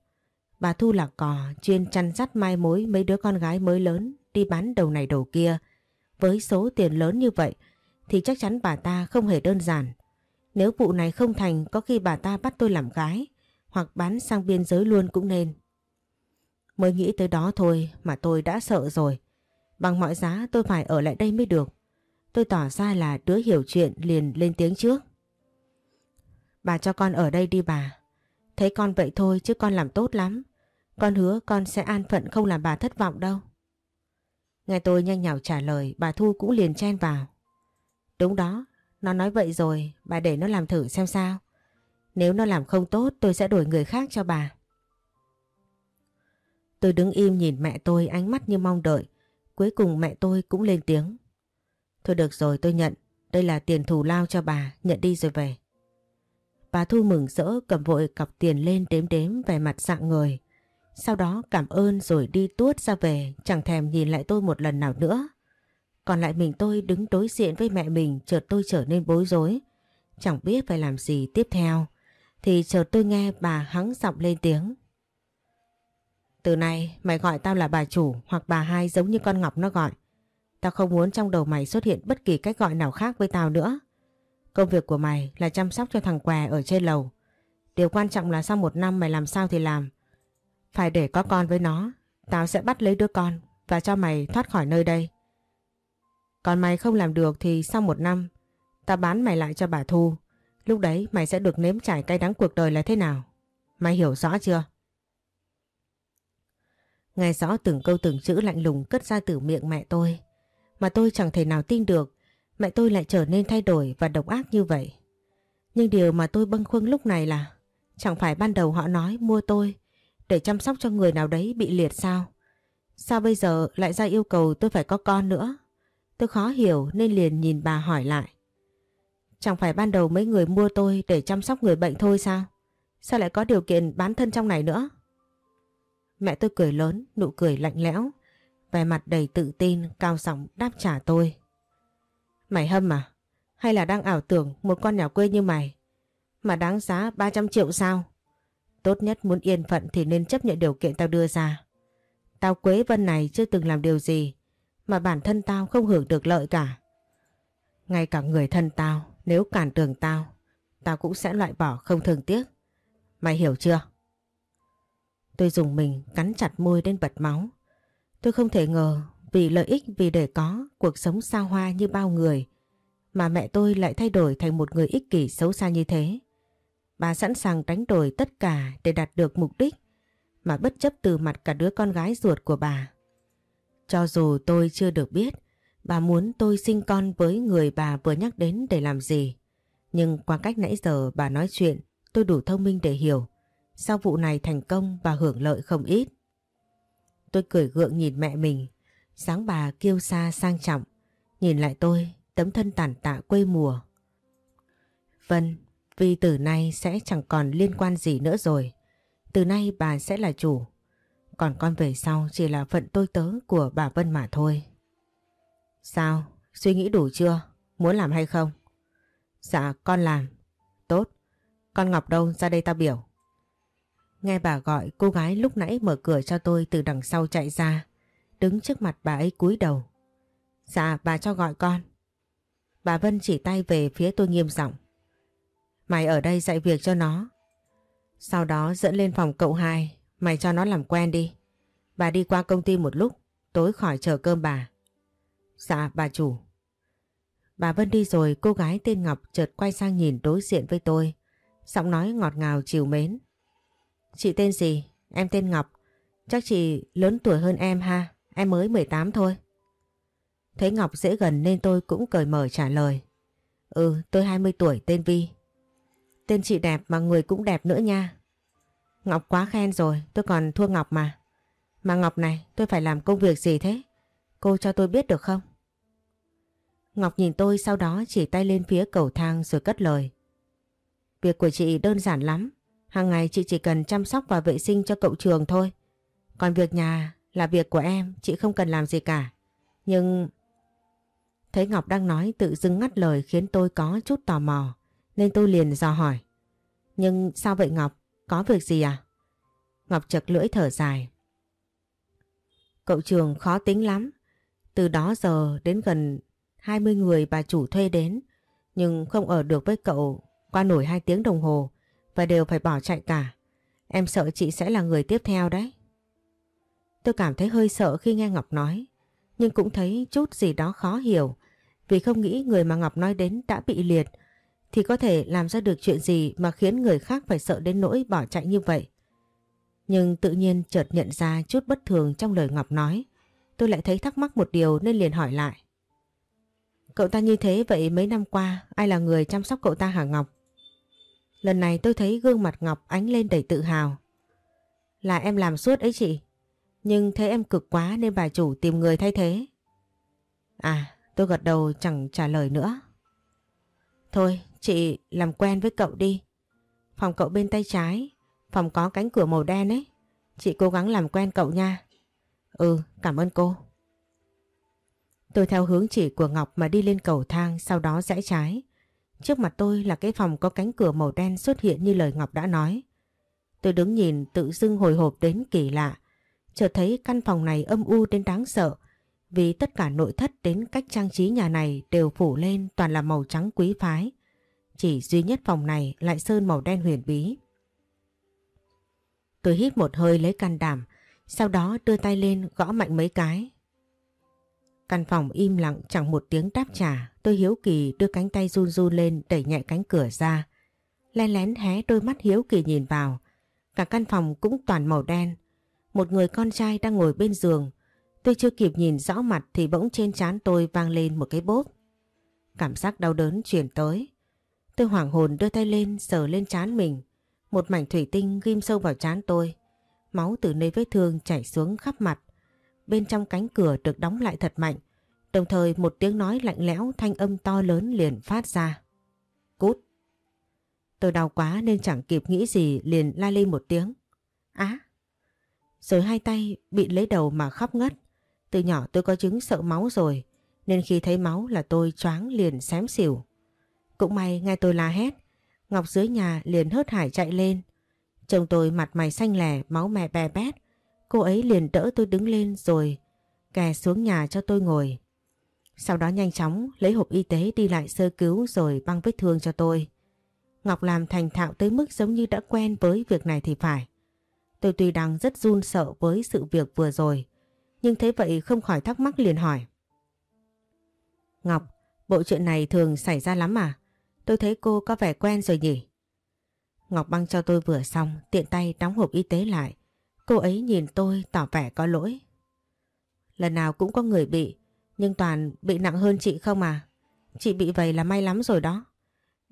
S1: Bà Thu là cò, chuyên chăn dắt mai mối mấy đứa con gái mới lớn đi bán đầu này đầu kia. Với số tiền lớn như vậy thì chắc chắn bà ta không hề đơn giản. Nếu vụ này không thành có khi bà ta bắt tôi làm gái hoặc bán sang biên giới luôn cũng nên. Mới nghĩ tới đó thôi mà tôi đã sợ rồi. Bằng mọi giá tôi phải ở lại đây mới được. Tôi tỏ ra là đứa hiểu chuyện liền lên tiếng trước. Bà cho con ở đây đi bà. Thấy con vậy thôi chứ con làm tốt lắm. Con hứa con sẽ an phận không làm bà thất vọng đâu. Nghe tôi nhanh nhảu trả lời bà Thu cũng liền chen vào. Đúng đó, nó nói vậy rồi, bà để nó làm thử xem sao. Nếu nó làm không tốt tôi sẽ đổi người khác cho bà. Tôi đứng im nhìn mẹ tôi ánh mắt như mong đợi. Cuối cùng mẹ tôi cũng lên tiếng. Thôi được rồi tôi nhận, đây là tiền thù lao cho bà, nhận đi rồi về. Bà Thu mừng rỡ cầm vội cọc tiền lên đếm đếm về mặt dạng người. Sau đó cảm ơn rồi đi tuốt ra về, chẳng thèm nhìn lại tôi một lần nào nữa. Còn lại mình tôi đứng đối diện với mẹ mình chợt tôi trở nên bối rối. Chẳng biết phải làm gì tiếp theo. Thì chợt tôi nghe bà hắng giọng lên tiếng. Từ nay mày gọi tao là bà chủ hoặc bà hai giống như con Ngọc nó gọi. Tao không muốn trong đầu mày xuất hiện bất kỳ cách gọi nào khác với tao nữa. Công việc của mày là chăm sóc cho thằng què ở trên lầu. Điều quan trọng là sau một năm mày làm sao thì làm. Phải để có con với nó, tao sẽ bắt lấy đứa con và cho mày thoát khỏi nơi đây. Còn mày không làm được thì sau một năm, tao bán mày lại cho bà Thu. Lúc đấy mày sẽ được nếm trải cay đắng cuộc đời là thế nào. Mày hiểu rõ chưa? Nghe rõ từng câu từng chữ lạnh lùng cất ra từ miệng mẹ tôi. Mà tôi chẳng thể nào tin được, mẹ tôi lại trở nên thay đổi và độc ác như vậy. Nhưng điều mà tôi bâng khuâng lúc này là, chẳng phải ban đầu họ nói mua tôi để chăm sóc cho người nào đấy bị liệt sao? Sao bây giờ lại ra yêu cầu tôi phải có con nữa? Tôi khó hiểu nên liền nhìn bà hỏi lại. Chẳng phải ban đầu mấy người mua tôi để chăm sóc người bệnh thôi sao? Sao lại có điều kiện bán thân trong này nữa? Mẹ tôi cười lớn, nụ cười lạnh lẽo, vẻ mặt đầy tự tin, cao giọng đáp trả tôi. Mày hâm à? Hay là đang ảo tưởng một con nhà quê như mày? Mà đáng giá 300 triệu sao? Tốt nhất muốn yên phận thì nên chấp nhận điều kiện tao đưa ra. Tao Quế Vân này chưa từng làm điều gì mà bản thân tao không hưởng được lợi cả. Ngay cả người thân tao, nếu cản đường tao, tao cũng sẽ loại bỏ không thường tiếc. Mày hiểu chưa? Tôi dùng mình cắn chặt môi đến bật máu. Tôi không thể ngờ vì lợi ích vì để có, cuộc sống xa hoa như bao người, mà mẹ tôi lại thay đổi thành một người ích kỷ xấu xa như thế. Bà sẵn sàng đánh đổi tất cả để đạt được mục đích, mà bất chấp từ mặt cả đứa con gái ruột của bà. Cho dù tôi chưa được biết bà muốn tôi sinh con với người bà vừa nhắc đến để làm gì. Nhưng qua cách nãy giờ bà nói chuyện, tôi đủ thông minh để hiểu sau vụ này thành công và hưởng lợi không ít. Tôi cười gượng nhìn mẹ mình sáng bà kiêu xa sang trọng nhìn lại tôi tấm thân tàn tạ quê mùa. Vân, vì từ nay sẽ chẳng còn liên quan gì nữa rồi. Từ nay bà sẽ là chủ. Còn con về sau chỉ là phận tôi tớ của bà Vân mà thôi. Sao? Suy nghĩ đủ chưa? Muốn làm hay không? Dạ con làm. Tốt. Con Ngọc đâu ra đây tao biểu. Nghe bà gọi cô gái lúc nãy mở cửa cho tôi từ đằng sau chạy ra. Đứng trước mặt bà ấy cúi đầu. Dạ bà cho gọi con. Bà Vân chỉ tay về phía tôi nghiêm giọng. Mày ở đây dạy việc cho nó. Sau đó dẫn lên phòng cậu hai, mày cho nó làm quen đi. Bà đi qua công ty một lúc, tối khỏi chờ cơm bà. Dạ bà chủ. Bà Vân đi rồi cô gái tên Ngọc chợt quay sang nhìn đối diện với tôi. Giọng nói ngọt ngào chiều mến. Chị tên gì? Em tên Ngọc. Chắc chị lớn tuổi hơn em ha. Em mới 18 thôi. Thấy Ngọc dễ gần nên tôi cũng cởi mở trả lời. Ừ, tôi 20 tuổi, tên Vi. Tên chị đẹp mà người cũng đẹp nữa nha. Ngọc quá khen rồi, tôi còn thua Ngọc mà. Mà Ngọc này, tôi phải làm công việc gì thế? Cô cho tôi biết được không? Ngọc nhìn tôi sau đó chỉ tay lên phía cầu thang rồi cất lời. Việc của chị đơn giản lắm. Hàng ngày chị chỉ cần chăm sóc và vệ sinh cho cậu trường thôi. Còn việc nhà là việc của em, chị không cần làm gì cả. Nhưng... Thấy Ngọc đang nói tự dưng ngắt lời khiến tôi có chút tò mò. Nên tôi liền dò hỏi. Nhưng sao vậy Ngọc? Có việc gì à? Ngọc chật lưỡi thở dài. Cậu trường khó tính lắm. Từ đó giờ đến gần 20 người bà chủ thuê đến. Nhưng không ở được với cậu qua nổi 2 tiếng đồng hồ và đều phải bỏ chạy cả. Em sợ chị sẽ là người tiếp theo đấy. Tôi cảm thấy hơi sợ khi nghe Ngọc nói, nhưng cũng thấy chút gì đó khó hiểu vì không nghĩ người mà Ngọc nói đến đã bị liệt thì có thể làm ra được chuyện gì mà khiến người khác phải sợ đến nỗi bỏ chạy như vậy. Nhưng tự nhiên chợt nhận ra chút bất thường trong lời Ngọc nói. Tôi lại thấy thắc mắc một điều nên liền hỏi lại. Cậu ta như thế vậy mấy năm qua ai là người chăm sóc cậu ta hả Ngọc? Lần này tôi thấy gương mặt Ngọc ánh lên đầy tự hào. Là em làm suốt ấy chị. Nhưng thấy em cực quá nên bà chủ tìm người thay thế. À, tôi gật đầu chẳng trả lời nữa. Thôi, chị làm quen với cậu đi. Phòng cậu bên tay trái, phòng có cánh cửa màu đen ấy. Chị cố gắng làm quen cậu nha. Ừ, cảm ơn cô. Tôi theo hướng chỉ của Ngọc mà đi lên cầu thang sau đó rẽ trái. Trước mặt tôi là cái phòng có cánh cửa màu đen xuất hiện như lời Ngọc đã nói. Tôi đứng nhìn tự dưng hồi hộp đến kỳ lạ. Chợt thấy căn phòng này âm u đến đáng sợ vì tất cả nội thất đến cách trang trí nhà này đều phủ lên toàn là màu trắng quý phái. Chỉ duy nhất phòng này lại sơn màu đen huyền bí. Tôi hít một hơi lấy can đảm, sau đó đưa tay lên gõ mạnh mấy cái. Căn phòng im lặng chẳng một tiếng đáp trả, tôi hiếu kỳ đưa cánh tay run run lên đẩy nhẹ cánh cửa ra. lén lén hé đôi mắt hiếu kỳ nhìn vào, cả căn phòng cũng toàn màu đen. Một người con trai đang ngồi bên giường, tôi chưa kịp nhìn rõ mặt thì bỗng trên trán tôi vang lên một cái bốp. Cảm giác đau đớn chuyển tới. Tôi hoảng hồn đưa tay lên sờ lên trán mình. Một mảnh thủy tinh ghim sâu vào trán tôi. Máu từ nơi vết thương chảy xuống khắp mặt. Bên trong cánh cửa được đóng lại thật mạnh. Đồng thời một tiếng nói lạnh lẽo thanh âm to lớn liền phát ra. Cút. Tôi đau quá nên chẳng kịp nghĩ gì liền la lên một tiếng. Á. Rồi hai tay bị lấy đầu mà khóc ngất. Từ nhỏ tôi có chứng sợ máu rồi. Nên khi thấy máu là tôi choáng liền xém xỉu. Cũng may nghe tôi la hét. Ngọc dưới nhà liền hớt hải chạy lên. Chồng tôi mặt mày xanh lẻ, máu mè bè bét. Cô ấy liền đỡ tôi đứng lên rồi kè xuống nhà cho tôi ngồi. Sau đó nhanh chóng lấy hộp y tế đi lại sơ cứu rồi băng vết thương cho tôi. Ngọc làm thành thạo tới mức giống như đã quen với việc này thì phải. Tôi tuy đang rất run sợ với sự việc vừa rồi, nhưng thế vậy không khỏi thắc mắc liền hỏi. Ngọc, bộ chuyện này thường xảy ra lắm à? Tôi thấy cô có vẻ quen rồi nhỉ? Ngọc băng cho tôi vừa xong, tiện tay đóng hộp y tế lại. Cô ấy nhìn tôi tỏ vẻ có lỗi. Lần nào cũng có người bị, nhưng toàn bị nặng hơn chị không à? Chị bị vậy là may lắm rồi đó.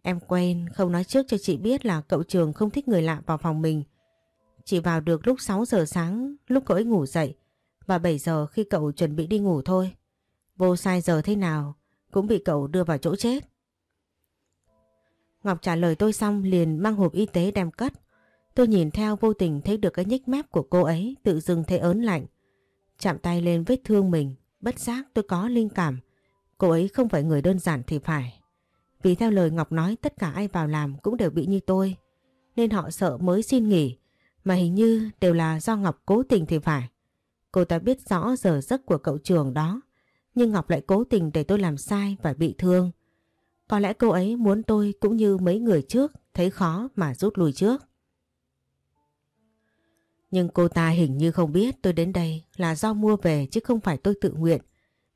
S1: Em quên không nói trước cho chị biết là cậu trường không thích người lạ vào phòng mình. chị vào được lúc 6 giờ sáng lúc cậu ấy ngủ dậy và 7 giờ khi cậu chuẩn bị đi ngủ thôi. Vô sai giờ thế nào cũng bị cậu đưa vào chỗ chết. Ngọc trả lời tôi xong liền mang hộp y tế đem cất. Tôi nhìn theo vô tình thấy được cái nhích mép của cô ấy tự dưng thấy ớn lạnh. Chạm tay lên vết thương mình, bất giác tôi có linh cảm. Cô ấy không phải người đơn giản thì phải. Vì theo lời Ngọc nói tất cả ai vào làm cũng đều bị như tôi. Nên họ sợ mới xin nghỉ. Mà hình như đều là do Ngọc cố tình thì phải. Cô ta biết rõ giờ giấc của cậu trường đó. Nhưng Ngọc lại cố tình để tôi làm sai và bị thương. Có lẽ cô ấy muốn tôi cũng như mấy người trước thấy khó mà rút lui trước. Nhưng cô ta hình như không biết tôi đến đây là do mua về chứ không phải tôi tự nguyện.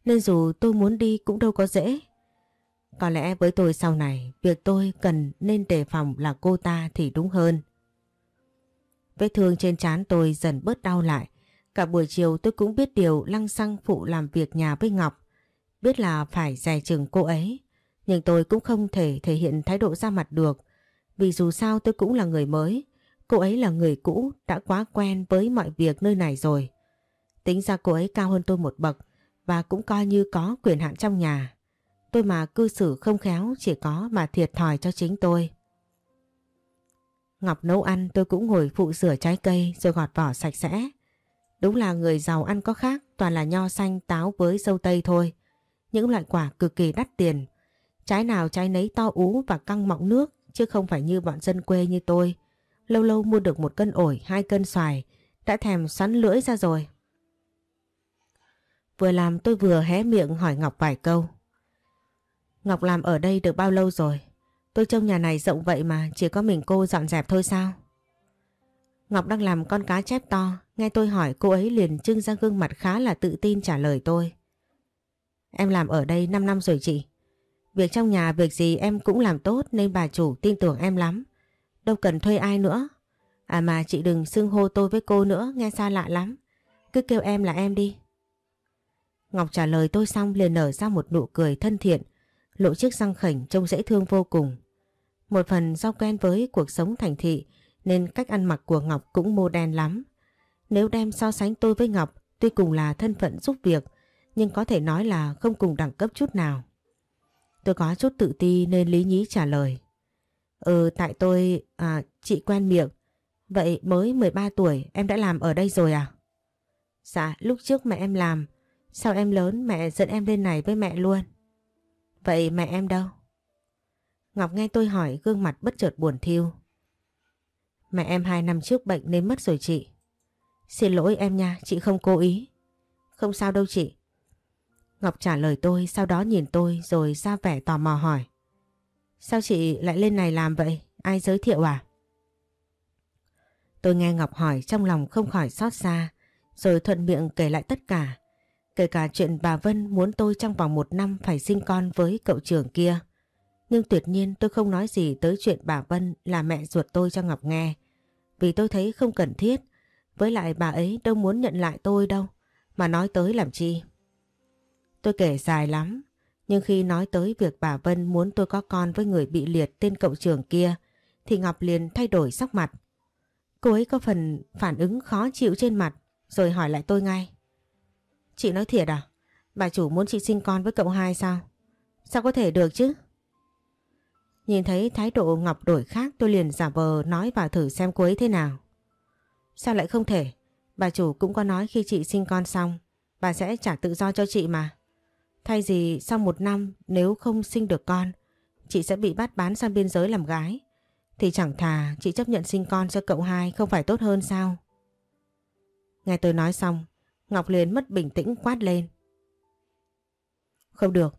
S1: Nên dù tôi muốn đi cũng đâu có dễ. Có lẽ với tôi sau này, việc tôi cần nên đề phòng là cô ta thì đúng hơn. Vết thương trên trán tôi dần bớt đau lại. Cả buổi chiều tôi cũng biết điều lăng xăng phụ làm việc nhà với Ngọc. Biết là phải dè chừng cô ấy. Nhưng tôi cũng không thể thể hiện thái độ ra mặt được. Vì dù sao tôi cũng là người mới. Cô ấy là người cũ, đã quá quen với mọi việc nơi này rồi. Tính ra cô ấy cao hơn tôi một bậc và cũng coi như có quyền hạn trong nhà. Tôi mà cư xử không khéo chỉ có mà thiệt thòi cho chính tôi. Ngọc nấu ăn tôi cũng ngồi phụ rửa trái cây rồi gọt vỏ sạch sẽ. Đúng là người giàu ăn có khác toàn là nho xanh táo với dâu tây thôi. Những loại quả cực kỳ đắt tiền. Trái nào trái nấy to ú và căng mọng nước chứ không phải như bọn dân quê như tôi. Lâu lâu mua được một cân ổi, hai cân xoài, đã thèm xoắn lưỡi ra rồi. Vừa làm tôi vừa hé miệng hỏi Ngọc vài câu. Ngọc làm ở đây được bao lâu rồi? Tôi trông nhà này rộng vậy mà chỉ có mình cô dọn dẹp thôi sao? Ngọc đang làm con cá chép to, nghe tôi hỏi cô ấy liền trưng ra gương mặt khá là tự tin trả lời tôi. Em làm ở đây 5 năm rồi chị. Việc trong nhà việc gì em cũng làm tốt nên bà chủ tin tưởng em lắm. Đâu cần thuê ai nữa. À mà chị đừng xưng hô tôi với cô nữa, nghe xa lạ lắm. Cứ kêu em là em đi. Ngọc trả lời tôi xong liền nở ra một nụ cười thân thiện, lộ chiếc răng khảnh trông dễ thương vô cùng. Một phần do quen với cuộc sống thành thị nên cách ăn mặc của Ngọc cũng mô đen lắm. Nếu đem so sánh tôi với Ngọc, tuy cùng là thân phận giúp việc, nhưng có thể nói là không cùng đẳng cấp chút nào. Tôi có chút tự ti nên lý nhí trả lời. Ừ tại tôi, à chị quen miệng. Vậy mới 13 tuổi em đã làm ở đây rồi à? Dạ lúc trước mẹ em làm. Sau em lớn mẹ dẫn em lên này với mẹ luôn. Vậy mẹ em đâu? Ngọc nghe tôi hỏi gương mặt bất chợt buồn thiêu. Mẹ em hai năm trước bệnh nên mất rồi chị. Xin lỗi em nha, chị không cố ý. Không sao đâu chị. Ngọc trả lời tôi sau đó nhìn tôi rồi ra vẻ tò mò hỏi. Sao chị lại lên này làm vậy? Ai giới thiệu à? Tôi nghe Ngọc hỏi trong lòng không khỏi xót xa, rồi thuận miệng kể lại tất cả. Kể cả chuyện bà Vân muốn tôi trong vòng một năm phải sinh con với cậu trưởng kia. Nhưng tuyệt nhiên tôi không nói gì tới chuyện bà Vân là mẹ ruột tôi cho Ngọc nghe. Vì tôi thấy không cần thiết. Với lại bà ấy đâu muốn nhận lại tôi đâu. Mà nói tới làm chi. Tôi kể dài lắm. Nhưng khi nói tới việc bà Vân muốn tôi có con với người bị liệt tên cậu trưởng kia. Thì Ngọc liền thay đổi sắc mặt. Cô ấy có phần phản ứng khó chịu trên mặt. Rồi hỏi lại tôi ngay. Chị nói thiệt à? Bà chủ muốn chị sinh con với cậu hai sao? Sao có thể được chứ? Nhìn thấy thái độ Ngọc đổi khác tôi liền giả vờ nói vào thử xem cô ấy thế nào. Sao lại không thể? Bà chủ cũng có nói khi chị sinh con xong, bà sẽ trả tự do cho chị mà. Thay gì sau một năm nếu không sinh được con, chị sẽ bị bắt bán sang biên giới làm gái. Thì chẳng thà chị chấp nhận sinh con cho cậu hai không phải tốt hơn sao? Nghe tôi nói xong, Ngọc liền mất bình tĩnh quát lên. Không được,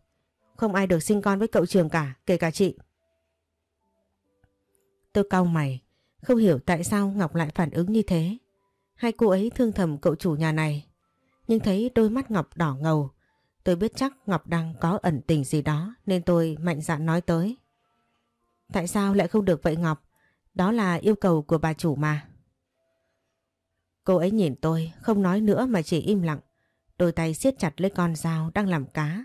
S1: không ai được sinh con với cậu trường cả, kể cả chị. Tôi cau mày, không hiểu tại sao Ngọc lại phản ứng như thế. Hai cô ấy thương thầm cậu chủ nhà này. Nhưng thấy đôi mắt Ngọc đỏ ngầu. Tôi biết chắc Ngọc đang có ẩn tình gì đó nên tôi mạnh dạn nói tới. Tại sao lại không được vậy Ngọc? Đó là yêu cầu của bà chủ mà. Cô ấy nhìn tôi không nói nữa mà chỉ im lặng. Đôi tay siết chặt lấy con dao đang làm cá.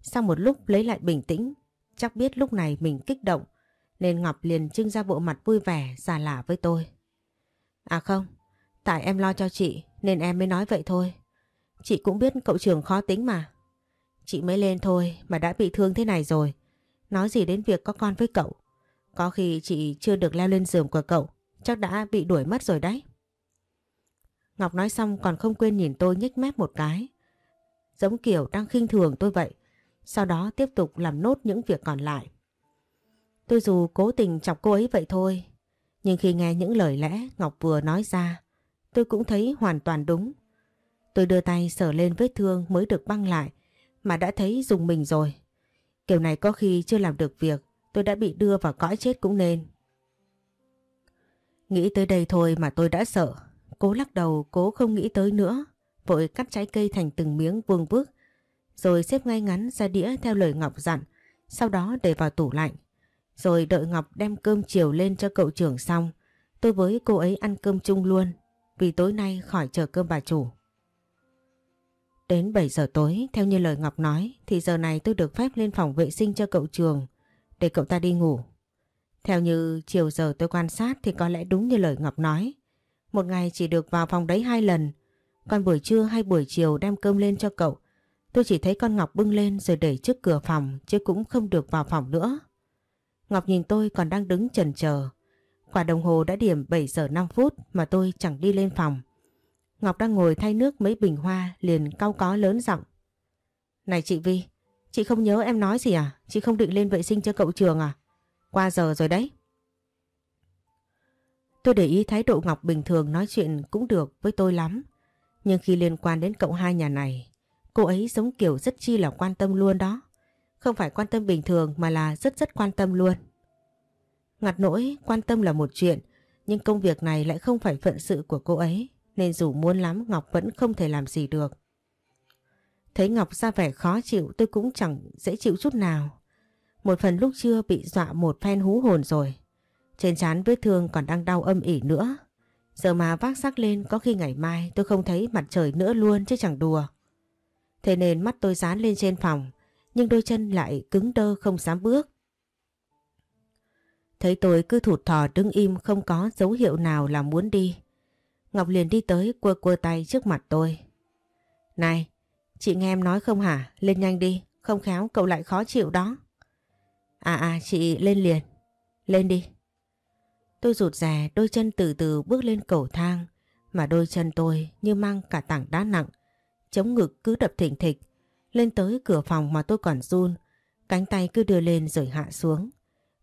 S1: Sau một lúc lấy lại bình tĩnh, chắc biết lúc này mình kích động, nên Ngọc liền trưng ra bộ mặt vui vẻ, giả lả với tôi. À không, tại em lo cho chị nên em mới nói vậy thôi. Chị cũng biết cậu trường khó tính mà. Chị mới lên thôi mà đã bị thương thế này rồi. Nói gì đến việc có con với cậu. Có khi chị chưa được leo lên giường của cậu, chắc đã bị đuổi mất rồi đấy. Ngọc nói xong còn không quên nhìn tôi nhếch mép một cái. Giống kiểu đang khinh thường tôi vậy. Sau đó tiếp tục làm nốt những việc còn lại. Tôi dù cố tình chọc cô ấy vậy thôi. Nhưng khi nghe những lời lẽ Ngọc vừa nói ra, tôi cũng thấy hoàn toàn đúng. Tôi đưa tay sờ lên vết thương mới được băng lại, mà đã thấy dùng mình rồi. Kiểu này có khi chưa làm được việc, tôi đã bị đưa vào cõi chết cũng nên. Nghĩ tới đây thôi mà tôi đã sợ. Cố lắc đầu, cố không nghĩ tới nữa. Vội cắt trái cây thành từng miếng vuông vức. Rồi xếp ngay ngắn ra đĩa theo lời Ngọc dặn. Sau đó để vào tủ lạnh. Rồi đợi Ngọc đem cơm chiều lên cho cậu trưởng xong. Tôi với cô ấy ăn cơm chung luôn. Vì tối nay khỏi chờ cơm bà chủ. Đến 7 giờ tối, theo như lời Ngọc nói, thì giờ này tôi được phép lên phòng vệ sinh cho cậu trường để cậu ta đi ngủ. Theo như chiều giờ tôi quan sát thì có lẽ đúng như lời Ngọc nói. Một ngày chỉ được vào phòng đấy hai lần. Còn buổi trưa hay buổi chiều đem cơm lên cho cậu. Tôi chỉ thấy con Ngọc bưng lên rồi đẩy trước cửa phòng chứ cũng không được vào phòng nữa. Ngọc nhìn tôi còn đang đứng chần chờ. Quả đồng hồ đã điểm 7 giờ 5 phút mà tôi chẳng đi lên phòng. Ngọc đang ngồi thay nước mấy bình hoa liền cau có lớn giọng. Này chị Vi, chị không nhớ em nói gì à? Chị không định lên vệ sinh cho cậu trường à? Qua giờ rồi đấy. Tôi để ý thái độ Ngọc bình thường nói chuyện cũng được với tôi lắm. Nhưng khi liên quan đến cậu hai nhà này, cô ấy giống kiểu rất chi là quan tâm luôn đó. Không phải quan tâm bình thường mà là rất rất quan tâm luôn. Ngặt nỗi quan tâm là một chuyện, nhưng công việc này lại không phải phận sự của cô ấy, nên dù muốn lắm Ngọc vẫn không thể làm gì được. Thấy Ngọc ra vẻ khó chịu tôi cũng chẳng dễ chịu chút nào. Một phần lúc chưa bị dọa một phen hú hồn rồi. Trên trán vết thương còn đang đau âm ỉ nữa. Giờ mà vác sắc lên có khi ngày mai tôi không thấy mặt trời nữa luôn chứ chẳng đùa. Thế nên mắt tôi dán lên trên phòng, nhưng đôi chân lại cứng đơ không dám bước. Thấy tôi cứ thụt thò đứng im không có dấu hiệu nào là muốn đi. Ngọc liền đi tới quơ quơ tay trước mặt tôi. Này, chị nghe em nói không hả? Lên nhanh đi, không khéo cậu lại khó chịu đó. À à chị lên liền, lên đi. Tôi rụt rè đôi chân từ từ bước lên cầu thang mà đôi chân tôi như mang cả tảng đá nặng. Chống ngực cứ đập thỉnh thịch. Lên tới cửa phòng mà tôi còn run. Cánh tay cứ đưa lên rồi hạ xuống.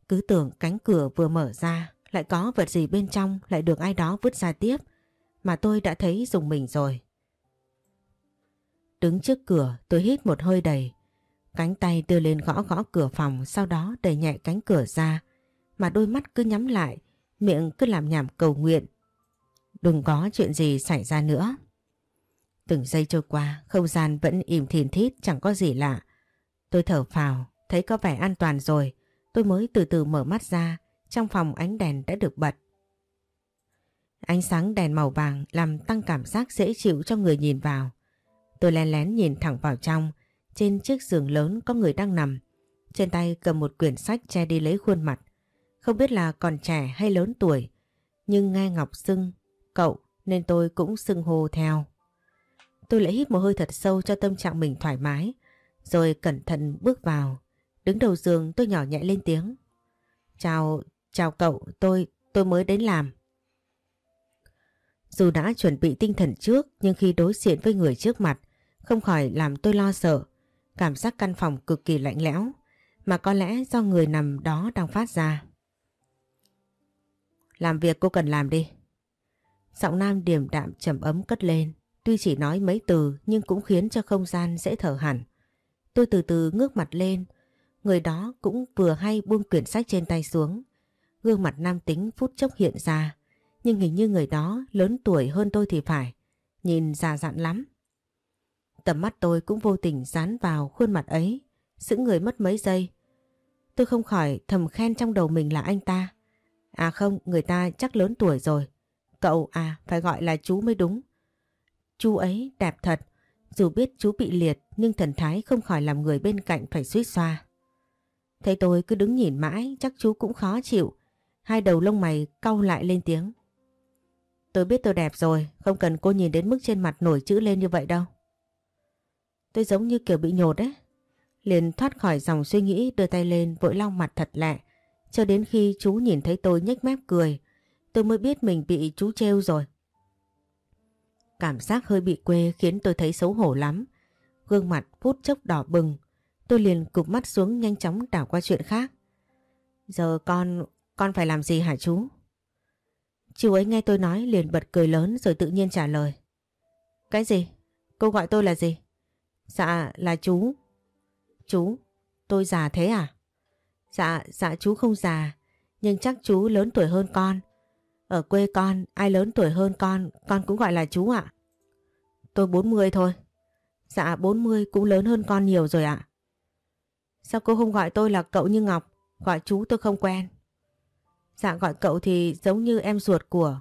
S1: Cứ tưởng cánh cửa vừa mở ra lại có vật gì bên trong lại được ai đó vứt ra tiếp mà tôi đã thấy dùng mình rồi. Đứng trước cửa tôi hít một hơi đầy. Cánh tay đưa lên gõ gõ cửa phòng sau đó đẩy nhẹ cánh cửa ra mà đôi mắt cứ nhắm lại miệng cứ làm nhảm cầu nguyện. Đừng có chuyện gì xảy ra nữa. Từng giây trôi qua, không gian vẫn im thìn thít chẳng có gì lạ. Tôi thở phào, thấy có vẻ an toàn rồi, tôi mới từ từ mở mắt ra, trong phòng ánh đèn đã được bật. Ánh sáng đèn màu vàng làm tăng cảm giác dễ chịu cho người nhìn vào. Tôi lén lén nhìn thẳng vào trong, trên chiếc giường lớn có người đang nằm. Trên tay cầm một quyển sách che đi lấy khuôn mặt. Không biết là còn trẻ hay lớn tuổi, nhưng nghe Ngọc xưng cậu nên tôi cũng xưng hô theo. Tôi lại hít một hơi thật sâu cho tâm trạng mình thoải mái, rồi cẩn thận bước vào. Đứng đầu giường tôi nhỏ nhẹ lên tiếng. Chào, chào cậu, tôi, tôi mới đến làm. Dù đã chuẩn bị tinh thần trước, nhưng khi đối diện với người trước mặt, không khỏi làm tôi lo sợ. Cảm giác căn phòng cực kỳ lạnh lẽo, mà có lẽ do người nằm đó đang phát ra. Làm việc cô cần làm đi. Giọng nam điềm đạm trầm ấm cất lên. Tuy chỉ nói mấy từ, nhưng cũng khiến cho không gian dễ thở hẳn. Tôi từ từ ngước mặt lên. Người đó cũng vừa hay buông quyển sách trên tay xuống. Gương mặt nam tính phút chốc hiện ra. Nhưng hình như người đó lớn tuổi hơn tôi thì phải. Nhìn già dặn lắm. Tầm mắt tôi cũng vô tình dán vào khuôn mặt ấy. Giữ người mất mấy giây. Tôi không khỏi thầm khen trong đầu mình là anh ta. À không, người ta chắc lớn tuổi rồi. Cậu à, phải gọi là chú mới đúng. Chú ấy đẹp thật. Dù biết chú bị liệt nhưng thần thái không khỏi làm người bên cạnh phải suýt xoa. Thấy tôi cứ đứng nhìn mãi chắc chú cũng khó chịu. Hai đầu lông mày cau lại lên tiếng. Tôi biết tôi đẹp rồi, không cần cô nhìn đến mức trên mặt nổi chữ lên như vậy đâu. Tôi giống như kiểu bị nhột đấy. Liền thoát khỏi dòng suy nghĩ đưa tay lên vội lau mặt thật lẹ. Cho đến khi chú nhìn thấy tôi nhếch mép cười, tôi mới biết mình bị chú trêu rồi. Cảm giác hơi bị quê khiến tôi thấy xấu hổ lắm. Gương mặt phút chốc đỏ bừng. Tôi liền cụp mắt xuống nhanh chóng đảo qua chuyện khác. Giờ con, con phải làm gì hả chú? Chú ấy nghe tôi nói liền bật cười lớn rồi tự nhiên trả lời. Cái gì? Cô gọi tôi là gì? Dạ là chú. Chú, tôi già thế à? Dạ, dạ chú không già, nhưng chắc chú lớn tuổi hơn con. Ở quê con, ai lớn tuổi hơn con, con cũng gọi là chú ạ. Tôi 40 thôi. Dạ 40 cũng lớn hơn con nhiều rồi ạ. Sao cô không gọi tôi là cậu như Ngọc, gọi chú tôi không quen. Dạ gọi cậu thì giống như em ruột của...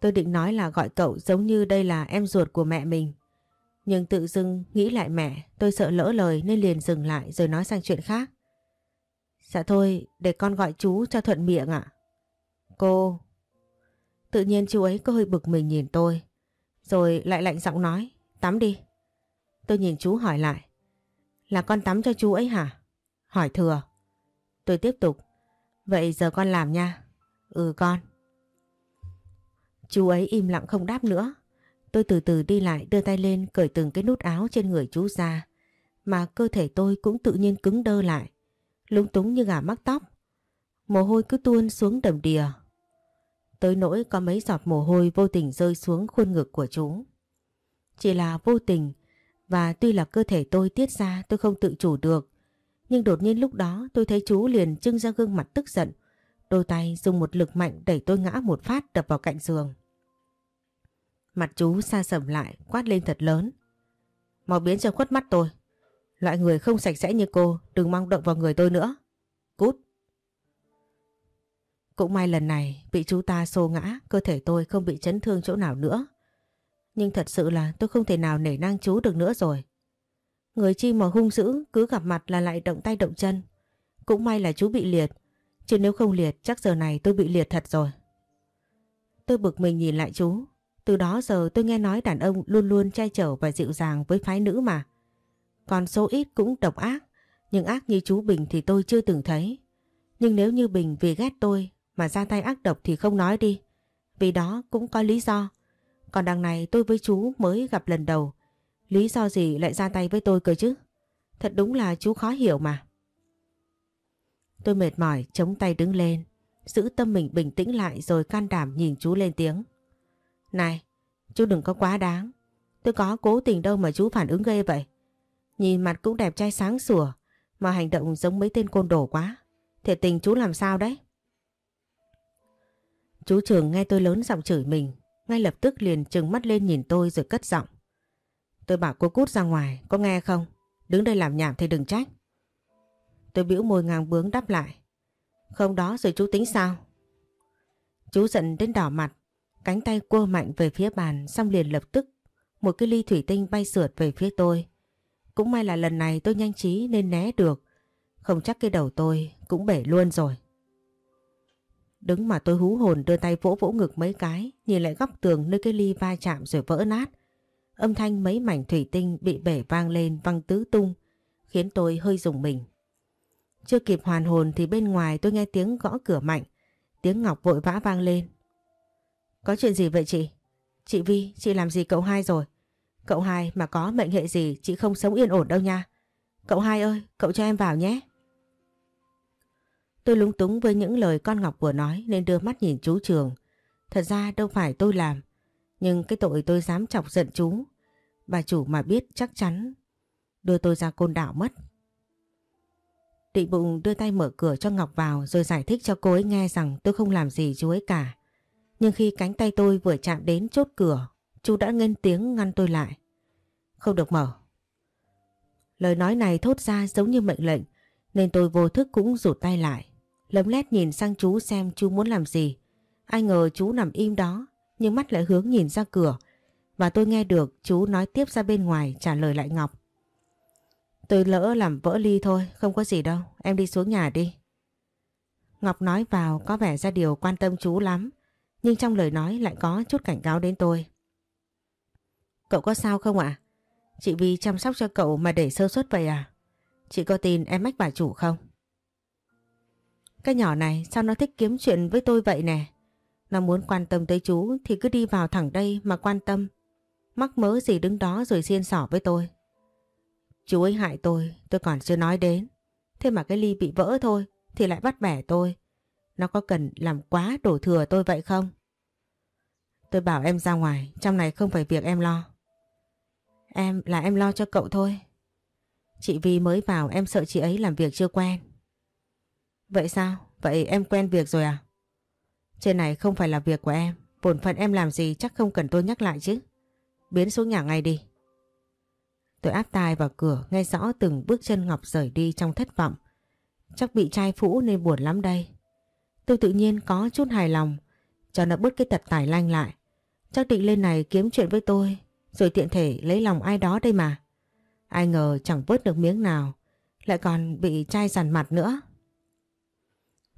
S1: Tôi định nói là gọi cậu giống như đây là em ruột của mẹ mình. Nhưng tự dưng nghĩ lại mẹ, tôi sợ lỡ lời nên liền dừng lại rồi nói sang chuyện khác. Dạ thôi, để con gọi chú cho thuận miệng ạ. Cô... Tự nhiên chú ấy có hơi bực mình nhìn tôi. Rồi lại lạnh giọng nói, tắm đi. Tôi nhìn chú hỏi lại. Là con tắm cho chú ấy hả? Hỏi thừa. Tôi tiếp tục. Vậy giờ con làm nha. Ừ con. Chú ấy im lặng không đáp nữa. Tôi từ từ đi lại đưa tay lên cởi từng cái nút áo trên người chú ra. Mà cơ thể tôi cũng tự nhiên cứng đơ lại. Lúng túng như gà mắc tóc. Mồ hôi cứ tuôn xuống đầm đìa. Tới nỗi có mấy giọt mồ hôi vô tình rơi xuống khuôn ngực của chú. Chỉ là vô tình, và tuy là cơ thể tôi tiết ra tôi không tự chủ được. Nhưng đột nhiên lúc đó tôi thấy chú liền trưng ra gương mặt tức giận. Đôi tay dùng một lực mạnh đẩy tôi ngã một phát đập vào cạnh giường. Mặt chú xa sầm lại, quát lên thật lớn. màu biến cho khuất mắt tôi. Loại người không sạch sẽ như cô, đừng mong động vào người tôi nữa. Cút. Cũng may lần này bị chú ta xô ngã, cơ thể tôi không bị chấn thương chỗ nào nữa. Nhưng thật sự là tôi không thể nào nể nang chú được nữa rồi. Người chi mà hung dữ, cứ gặp mặt là lại động tay động chân. Cũng may là chú bị liệt. Chứ nếu không liệt, chắc giờ này tôi bị liệt thật rồi. Tôi bực mình nhìn lại chú. Từ đó giờ tôi nghe nói đàn ông luôn luôn trai trở và dịu dàng với phái nữ mà. Còn số ít cũng độc ác. Nhưng ác như chú Bình thì tôi chưa từng thấy. Nhưng nếu như Bình vì ghét tôi mà ra tay ác độc thì không nói đi. Vì đó cũng có lý do. Còn đằng này tôi với chú mới gặp lần đầu. Lý do gì lại ra tay với tôi cơ chứ? Thật đúng là chú khó hiểu mà. Tôi mệt mỏi chống tay đứng lên. Giữ tâm mình bình tĩnh lại rồi can đảm nhìn chú lên tiếng. Này, chú đừng có quá đáng. Tôi có cố tình đâu mà chú phản ứng ghê vậy. Nhìn mặt cũng đẹp trai sáng sủa mà hành động giống mấy tên côn đồ quá. Thiệt tình chú làm sao đấy? Chú Trường nghe tôi lớn giọng chửi mình, ngay lập tức liền trừng mắt lên nhìn tôi rồi cất giọng. Tôi bảo cô cút ra ngoài, có nghe không? Đứng đây làm nhảm thì đừng trách. Tôi bĩu môi ngang bướng đáp lại. Không đó rồi chú tính sao? Chú giận đến đỏ mặt, cánh tay cua mạnh về phía bàn xong liền lập tức một cái ly thủy tinh bay sượt về phía tôi. Cũng may là lần này tôi nhanh trí nên né được. Không chắc cái đầu tôi cũng bể luôn rồi. Đứng mà tôi hú hồn đưa tay vỗ vỗ ngực mấy cái, nhìn lại góc tường nơi cái ly va chạm rồi vỡ nát. Âm thanh mấy mảnh thủy tinh bị bể vang lên văng tứ tung, khiến tôi hơi rùng mình. Chưa kịp hoàn hồn thì bên ngoài tôi nghe tiếng gõ cửa mạnh, tiếng Ngọc vội vã vang lên. Có chuyện gì vậy chị? Chị Vi, chị làm gì cậu hai rồi? Cậu hai mà có mệnh hệ gì chị không sống yên ổn đâu nha. Cậu hai ơi, cậu cho em vào nhé. Tôi lúng túng với những lời con Ngọc vừa nói nên đưa mắt nhìn chú Trường. Thật ra đâu phải tôi làm, nhưng cái tội tôi dám chọc giận chú. Bà chủ mà biết chắc chắn đưa tôi ra côn đảo mất. Định bụng đưa tay mở cửa cho Ngọc vào rồi giải thích cho cô ấy nghe rằng tôi không làm gì chú ấy cả. Nhưng khi cánh tay tôi vừa chạm đến chốt cửa, chú đã ngân tiếng ngăn tôi lại. Không được mở. Lời nói này thốt ra giống như mệnh lệnh, nên tôi vô thức cũng rụt tay lại. Lấm lét nhìn sang chú xem chú muốn làm gì. Ai ngờ chú nằm im đó, nhưng mắt lại hướng nhìn ra cửa. Và tôi nghe được chú nói tiếp ra bên ngoài trả lời lại Ngọc. Tôi lỡ làm vỡ ly thôi, không có gì đâu, em đi xuống nhà đi. Ngọc nói vào có vẻ ra điều quan tâm chú lắm, nhưng trong lời nói lại có chút cảnh cáo đến tôi. Cậu có sao không ạ? Chị vì chăm sóc cho cậu mà để sơ suất vậy à? Chị có tin em mách bà chủ không? Cái nhỏ này sao nó thích kiếm chuyện với tôi vậy nè? Nó muốn quan tâm tới chú thì cứ đi vào thẳng đây mà quan tâm. Mắc mớ gì đứng đó rồi xiên xỏ với tôi. Chú ấy hại tôi, tôi còn chưa nói đến. Thế mà cái ly bị vỡ thôi thì lại bắt bẻ tôi. Nó có cần làm quá đổ thừa tôi vậy không? Tôi bảo em ra ngoài, trong này không phải việc em lo. Em là em lo cho cậu thôi. Chị Vi mới vào em sợ chị ấy làm việc chưa quen. Vậy sao? Vậy em quen việc rồi à? Trên này không phải là việc của em. Bổn phận em làm gì chắc không cần tôi nhắc lại chứ. Biến xuống nhà ngay đi. Tôi áp tai vào cửa, nghe rõ từng bước chân Ngọc rời đi trong thất vọng. Chắc bị trai phũ nên buồn lắm đây. Tôi tự nhiên có chút hài lòng cho nó bớt cái tật tải lanh lại. Chắc định lên này kiếm chuyện với tôi, rồi tiện thể lấy lòng ai đó đây mà. Ai ngờ chẳng bớt được miếng nào, lại còn bị trai giàn mặt nữa.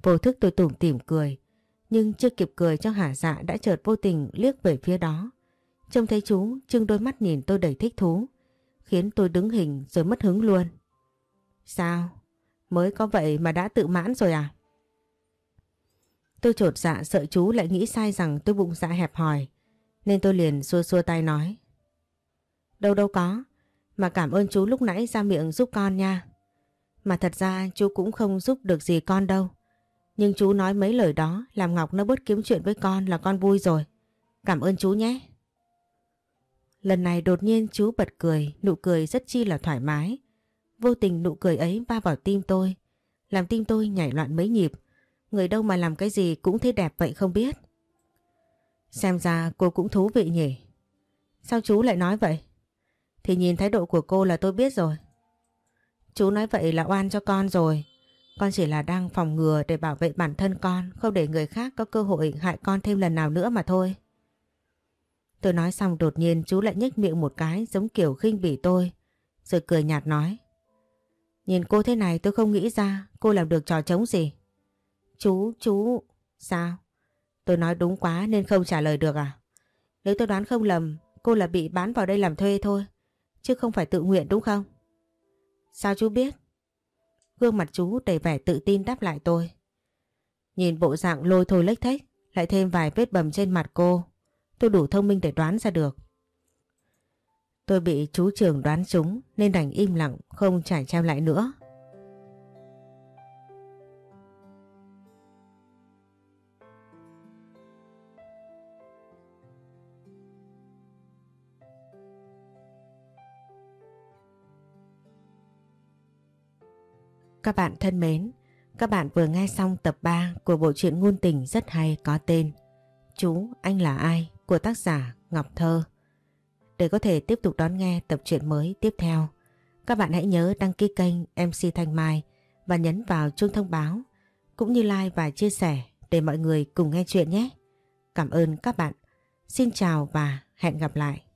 S1: Vô thức tôi tủm tỉm cười nhưng chưa kịp cười cho hả dạ đã chợt vô tình liếc về phía đó. Trông thấy chú trưng đôi mắt nhìn tôi đầy thích thú khiến tôi đứng hình rồi mất hứng luôn. Sao? Mới có vậy mà đã tự mãn rồi à? Tôi trột dạ sợ chú lại nghĩ sai rằng tôi bụng dạ hẹp hòi nên tôi liền xua xua tay nói. Đâu đâu có, mà cảm ơn chú lúc nãy ra miệng giúp con nha. Mà thật ra chú cũng không giúp được gì con đâu. Nhưng chú nói mấy lời đó làm Ngọc nó bớt kiếm chuyện với con là con vui rồi. Cảm ơn chú nhé. Lần này đột nhiên chú bật cười, nụ cười rất chi là thoải mái. Vô tình nụ cười ấy va vào tim tôi, làm tim tôi nhảy loạn mấy nhịp. Người đâu mà làm cái gì cũng thấy đẹp vậy không biết. Xem ra cô cũng thú vị nhỉ. Sao chú lại nói vậy? Thì nhìn thái độ của cô là tôi biết rồi. Chú nói vậy là oan cho con rồi. Con chỉ là đang phòng ngừa để bảo vệ bản thân con, không để người khác có cơ hội hại con thêm lần nào nữa mà thôi. Tôi nói xong đột nhiên chú lại nhếch miệng một cái giống kiểu khinh bỉ tôi, rồi cười nhạt nói. Nhìn cô thế này tôi không nghĩ ra cô làm được trò trống gì. Chú, chú, sao? Tôi nói đúng quá nên không trả lời được à? Nếu tôi đoán không lầm, cô là bị bán vào đây làm thuê thôi, chứ không phải tự nguyện đúng không? Sao chú biết? Gương mặt chú đầy vẻ tự tin đáp lại tôi. Nhìn bộ dạng lôi thôi lếch thếch, lại thêm vài vết bầm trên mặt cô, tôi đủ thông minh để đoán ra được. Tôi bị chú trường đoán trúng nên đành im lặng không trải treo lại nữa. Các bạn thân mến, các bạn vừa nghe xong tập 3 của bộ truyện ngôn tình rất hay có tên Chú, anh là ai? của tác giả Ngọc Thơ. Để có thể tiếp tục đón nghe tập truyện mới tiếp theo, các bạn hãy nhớ đăng ký kênh MC Thanh Mai và nhấn vào chuông thông báo cũng như like và chia sẻ để mọi người cùng nghe chuyện nhé. Cảm ơn các bạn. Xin chào và hẹn gặp lại.